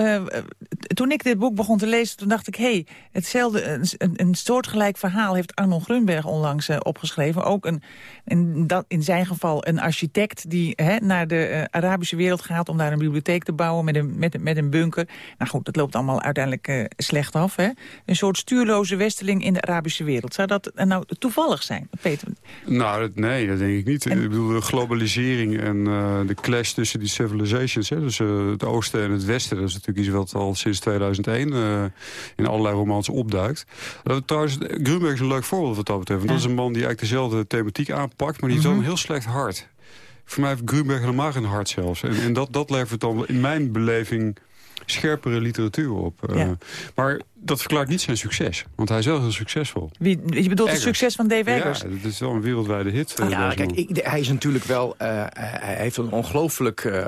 toen ik dit boek begon te lezen, toen dacht ik... hé, hey, hetzelfde, een, een soortgelijk verhaal heeft Arnold Grunberg onlangs opgeschreven. Ook een, in, dat, in zijn geval een architect die hè, naar de Arabische wereld gaat... om daar een bibliotheek te bouwen met een, met, met een bunker. Nou goed, dat loopt allemaal uiteindelijk uh, slecht af. Hè? Een soort stuurloze westeling in de Arabische wereld. Zou dat nou toevallig zijn, Peter? Nou, dat, nee, dat denk ik niet. En... Ik bedoel, de globalisering en uh, de clash tussen die civilizations... Hè, dus het oosten en het westen... dat is natuurlijk iets wat al sinds 2001 in allerlei romans opduikt. Dat, trouwens, Grunberg is een leuk voorbeeld wat dat betreft. Want ja. dat is een man die eigenlijk dezelfde thematiek aanpakt... maar die mm -hmm. wel een heel slecht hart. Voor mij heeft Grunberg helemaal geen hart zelfs. En, en dat, dat levert dan in mijn beleving scherpere literatuur op. Uh, ja. Maar dat verklaart niet zijn succes. Want hij is wel heel succesvol. Wie, je bedoelt het succes van Dave Eggers? Ja, dat is wel een wereldwijde hit. Ah, ja, kijk, ik, hij is natuurlijk wel... Uh, hij heeft een ongelooflijk, uh,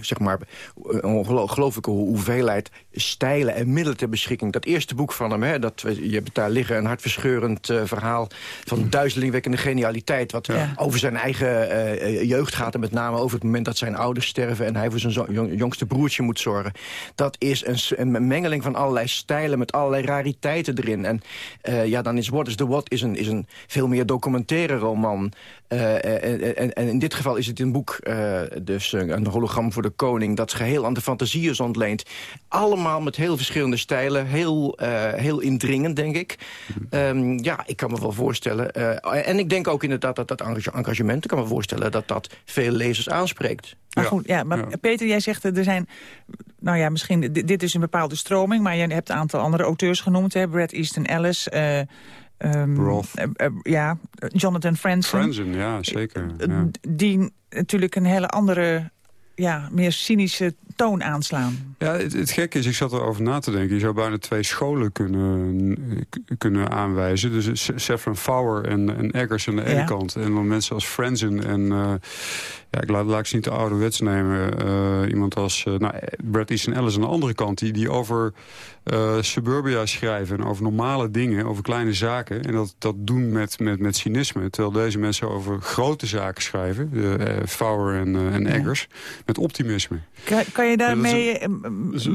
zeg maar, een ongelooflijke hoeveelheid stijlen en middelen ter beschikking. Dat eerste boek van hem, hè, dat, je hebt daar liggen, een hartverscheurend verhaal van duizelingwekkende genialiteit, wat ja. over zijn eigen jeugd gaat en met name over het moment dat zijn ouders sterven en hij voor zijn jongste broertje moet zorgen. Dat is een, een mengeling van allerlei stijlen met allerlei rariteiten erin. En uh, ja, dan is What is the What is een, is een veel meer documentaire roman. Uh, en, en, en, in dit geval is het een boek, uh, dus een hologram voor de koning... dat geheel aan de fantasie is ontleend. Allemaal met heel verschillende stijlen. Heel, heel indringend, denk ik. Um, ja, ik kan me wel voorstellen. en ik denk ook inderdaad dat dat engagement... ik kan me voorstellen dat dat veel lezers aanspreekt. Maar ja. goed, ja, maar ja. Peter, jij zegt er zijn... Nou ja, misschien, dit is een bepaalde stroming... maar je hebt een aantal andere auteurs genoemd. Hè? Brad Easton Ellis... Uh, um, Roth. Uh, uh, ja, Jonathan Franzen. Franzen, ja, zeker. Ja. Die natuurlijk een hele andere, ja, meer cynische toon aanslaan. Ja, het, het gekke is, ik zat erover na te denken... je zou bijna twee scholen kunnen, kunnen aanwijzen. Dus Saffron Fowler en, en Eggers aan de ene ja. kant. En dan mensen als Franzen en... Uh, ja, ik laat, laat ik ze niet te ouderwets nemen. Uh, iemand als uh, nou, Brad Easton Ellis aan de andere kant... die, die over suburbia schrijven en over normale dingen, over kleine zaken. En dat, dat doen met, met, met cynisme. Terwijl deze mensen over grote zaken schrijven. Uh, Fowler en, en Eggers. Ja. Met optimisme. Kan, kan je daarmee... Ja,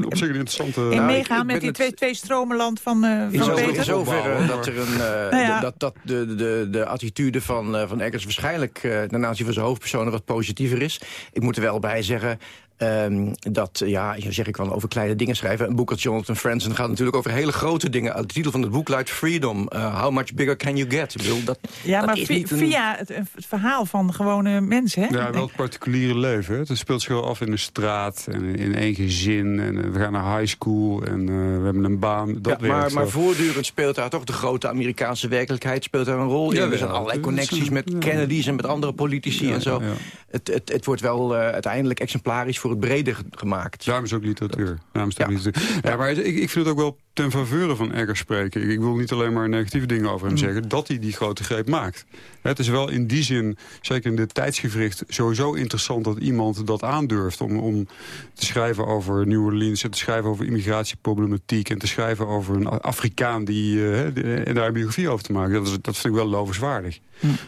op zich een interessante... In nou, meegaan met die twee, twee stromenland van, uh, van zo, Peter? In zoverre dat, er een, uh, nou ja. dat, dat de, de, de attitude van, uh, van Eggers waarschijnlijk... Uh, ten aanzien van zijn hoofdpersonen wat positiever is. Ik moet er wel bij zeggen... Ehm, dat, ja, hier zeg ik wel over kleine dingen schrijven. Een boek als Jonathan Franzen gaat natuurlijk over hele grote dingen. De titel van het boek luidt Freedom. Uh, how much bigger can you get? Ik bedoel, dat, ja, dat maar is via, niet een- via het, het verhaal van gewone mensen, hè? Ja, wel het particuliere leven. Hè. Het speelt zich wel af in de straat en in één gezin. En eh, we gaan naar high school en eh, we hebben een baan. Dat Ja, maar, maar voortdurend speelt daar toch de grote Amerikaanse werkelijkheid speelt daar een rol in. Er zijn allerlei connecties met ja. Kennedy's en met andere politici Ja, en zo. ja, ja. Het, het, het wordt wel eh, uiteindelijk exemplarisch voor het brede ge- gemaakt. Daarom is ook literatuur. Daarom is het ook literatuur. Ja, maar ik, ik vind het ook wel ten faveur van Eggers spreken. Ik, wil niet alleen maar negatieve dingen over hem zeggen. Dat hij die grote greep maakt. Het is wel in die zin, zeker in dit tijdsgevricht... sowieso interessant dat iemand dat aandurft. Om, om te schrijven over New Orleans... en te schrijven over immigratieproblematiek... en te schrijven over een Afrikaan die, eh, en daar een biografie over te maken. Dat, is, dat vind ik wel lovenswaardig.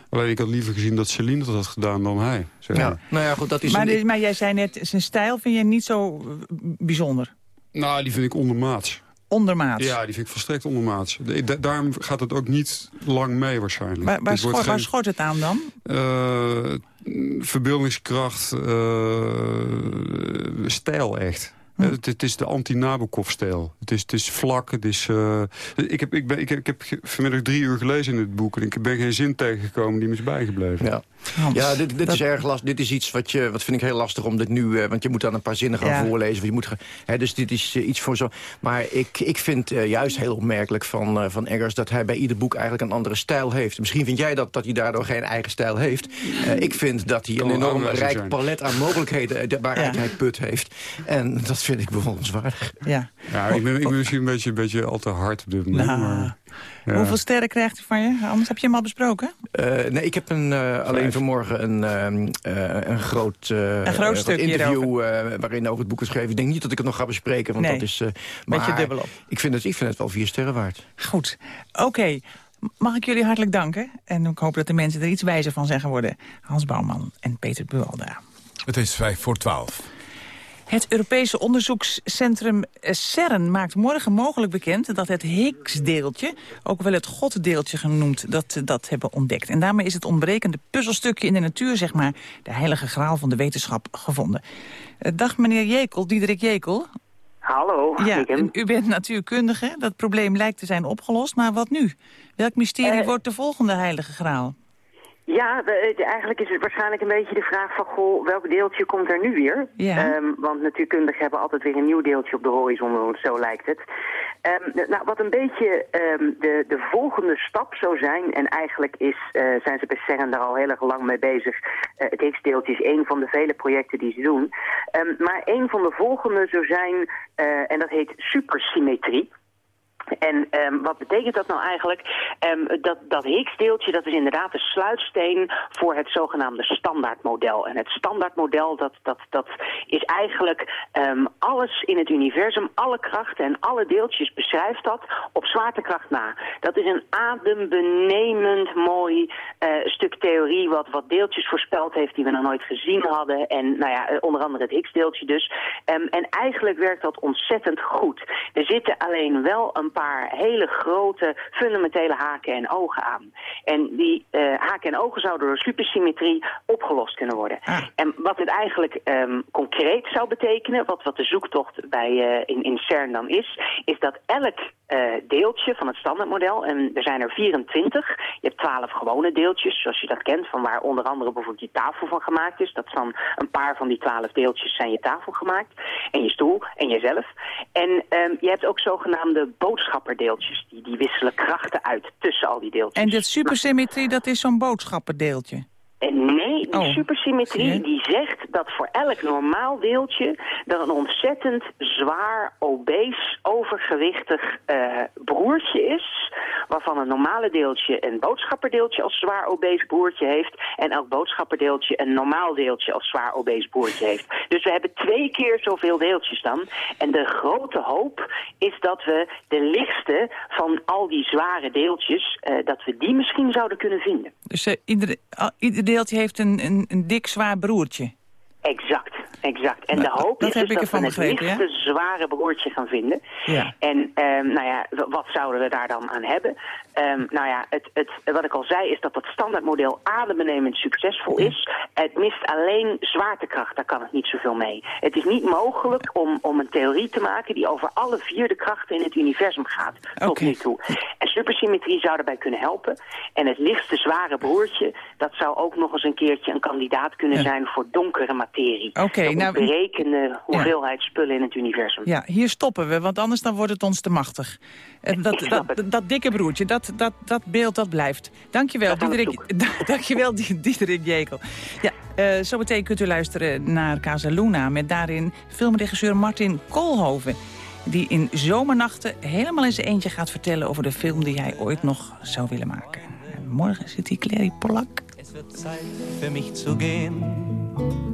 Alleen ik had liever gezien dat Celine dat had gedaan dan hij. zeg maar. Ja, nou ja, goed, dat is Maar, een- maar jij zei net, zijn stijl vind je niet zo eh, bijzonder. Nou, die vind ik ondermaats. Ondermaats. Ja, die vind ik volstrekt ondermaats. Da- daarom gaat het ook niet lang mee waarschijnlijk. Waar, waar, schort het aan dan? eh, verbeeldingskracht, eh, stijl echt. Hm. Eh, Het, het is de anti-Nabokov-stijl. Het is, het is vlak, het is... eh, ik, heb, ik, ben, ik, heb, ik heb ge- vanmiddag drie uur gelezen in het boek... en ik ben geen zin tegengekomen die me is bijgebleven. Ja, ja dit, dit is erg lastig. Dit is iets wat, je, wat vind ik heel lastig om dit nu... eh, want je moet dan een paar zinnen gaan Ja. voorlezen. Of je moet, hè, dus dit is iets voor zo... Maar ik, ik vind eh, juist heel opmerkelijk van, eh, van Eggers... dat hij bij ieder boek eigenlijk een andere stijl heeft. Misschien vind jij dat, dat hij daardoor geen eigen stijl heeft. Eh, ik vind dat hij een enorm rijk zijn. palet aan mogelijkheden... waaruit Ja. hij put heeft. En dat vind ik bewonderenswaardig. Ja. Ja, ik ben, ik ben misschien een beetje, een beetje al te hard op dit moment. Nou, maar, ja. Hoeveel sterren krijgt hij van je? Anders heb je hem al besproken. Eh, nee, ik heb een, eh, alleen vanmorgen een, ehm, eh, een groot, eh, Een groot stuk interview eh, waarin ook het boek is geschreven. Ik denk niet dat ik het nog ga bespreken, want Nee, dat is... eh beetje maar dubbelop. Ik vind, het, ik vind het wel vier sterren waard. Goed. Oké. Mag ik jullie hartelijk danken? En ik hoop dat de mensen er iets wijzer van zijn geworden. Hans Bouwman en Peter Buwalda. Het is vijf voor twaalf. Het Europese onderzoekscentrum eh, CERN maakt morgen mogelijk bekend dat het Higgs-deeltje, ook wel het goddeeltje genoemd, dat, dat hebben ontdekt. En daarmee is het ontbrekende puzzelstukje in de natuur, zeg maar, de heilige graal van de wetenschap gevonden. Eh, Dag meneer Jekel, Diederik Jekel. Hallo, Ja, u bent natuurkundige. Dat probleem lijkt te zijn opgelost, maar wat nu? Welk mysterie Eh, wordt de volgende heilige graal? Ja, eigenlijk is het waarschijnlijk een beetje de vraag van... Goh, welk deeltje komt er nu weer? Ja. Ehm, want natuurkundigen hebben altijd weer een nieuw deeltje op de horizon, zo lijkt het. Ehm, nou, wat een beetje ehm, de, de volgende stap zou zijn... en eigenlijk is, eh, zijn ze bij CERN daar al heel erg lang mee bezig... Eh, het Higgs-deeltje is één van de vele projecten die ze doen. Maar één van de volgende zou zijn, eh, en dat heet supersymmetrie... En ehm, wat betekent dat nou eigenlijk? Ehm, dat, dat Higgs-deeltje dat is inderdaad de sluitsteen voor het zogenaamde standaardmodel. En het standaardmodel dat, dat, dat is eigenlijk ehm, alles in het universum, alle krachten en alle deeltjes beschrijft dat op zwaartekracht na. Dat is een adembenemend mooi eh, stuk theorie wat, wat deeltjes voorspeld heeft die we nog nooit gezien hadden. En nou ja, eh, onder andere het Higgs-deeltje dus. En eigenlijk werkt dat ontzettend goed. Er zitten alleen wel een paar hele grote fundamentele haken en ogen aan. En die eh, haken en ogen zouden door supersymmetrie opgelost kunnen worden. En wat het eigenlijk ehm, concreet zou betekenen, wat, wat de zoektocht bij, eh, in, in CERN dan is, is dat elk eh, deeltje van het standaardmodel, en er zijn er 24, je hebt 12 gewone deeltjes, zoals je dat kent, van waar onder andere bijvoorbeeld je tafel van gemaakt is. Dat van een paar van die 12 deeltjes zijn je tafel gemaakt. En je stoel en jezelf. En ehm, je hebt ook zogenaamde boodschapperdeeltjes, die, die wisselen krachten uit tussen al die deeltjes. En dit supersymmetrie, dat is zo'n boodschappendeeltje. En nee, die Oh, supersymmetrie die zegt dat voor elk normaal deeltje er een ontzettend zwaar, obese, overgewichtig eh, broertje is. Waarvan een normale deeltje een boodschapperdeeltje als zwaar obese broertje heeft. En elk boodschapperdeeltje een normaal deeltje als zwaar obese broertje heeft. Dus we hebben twee keer zoveel deeltjes dan. En de grote hoop is dat we de lichtste van al die zware deeltjes, eh, dat we die misschien zouden kunnen vinden. Dus eh, ieder, ieder deeltje heeft een, een, dik, zwaar broertje. Exact. Exact. En de Nou, hoop dat is heb dus ik dat we het begrepen, lichte, zware broertje gaan vinden. Ja. En ehm, nou ja, wat zouden we daar dan aan hebben? Ehm, nou ja, het, het, wat ik al zei is dat het standaardmodel adembenemend succesvol is. Het mist alleen zwaartekracht, daar kan het niet zoveel mee. Het is niet mogelijk om, om een theorie te maken die over alle vier de krachten in het universum gaat. Tot nu toe. En supersymmetrie zou daarbij kunnen helpen. En het lichtste zware broertje, dat zou ook nog eens een keertje een kandidaat kunnen Ja. zijn voor donkere materie. Oké, nou- berekenen hoeveelheid spullen in het universum. Ja, hier stoppen we, want anders dan wordt het ons te machtig. Eh, Dat, dat, dat, dat dikke broertje, dat, dat, dat beeld, dat blijft. Dankjewel, Diederik, dankjewel Di- Diederik Jekel. Ja, eh, zometeen kunt u luisteren naar Casa Luna... met daarin filmregisseur Martin Koolhoven... die in zomernachten helemaal in zijn eentje gaat vertellen... over de film die hij ooit nog zou willen maken. En morgen zit hier Clary Polak. Es wird Zeit für mich zu gehen.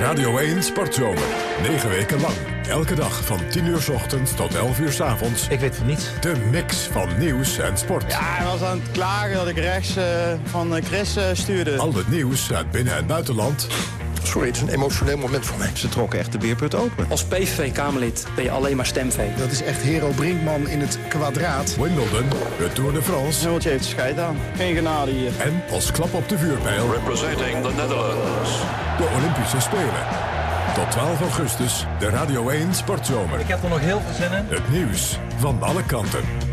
Radio 1 Sportzomer. Negen weken lang. Elke dag van 10 uur 's ochtends tot 11 uur 's avonds. Ik weet het niet. De mix van nieuws en sport. Ja, hij was aan het klagen dat ik rechts eh, van eh, Chris eh, stuurde. Al het nieuws uit binnen- en buitenland. Sorry, het is een emotioneel moment voor mij. Ze trokken echt de beerput open. Als PVV-Kamerlid ben je alleen maar stemvee. Dat is echt Hero Brinkman in het kwadraat. Wimbledon, de Tour de France. Hemeltje heeft scheid aan. Geen genade hier. En als klap op de vuurpijl. Representing the Netherlands. De Olympische Spelen. Tot 12 augustus, de Radio 1 Sportzomer. Ik heb er nog heel veel zin in. Het nieuws van alle kanten.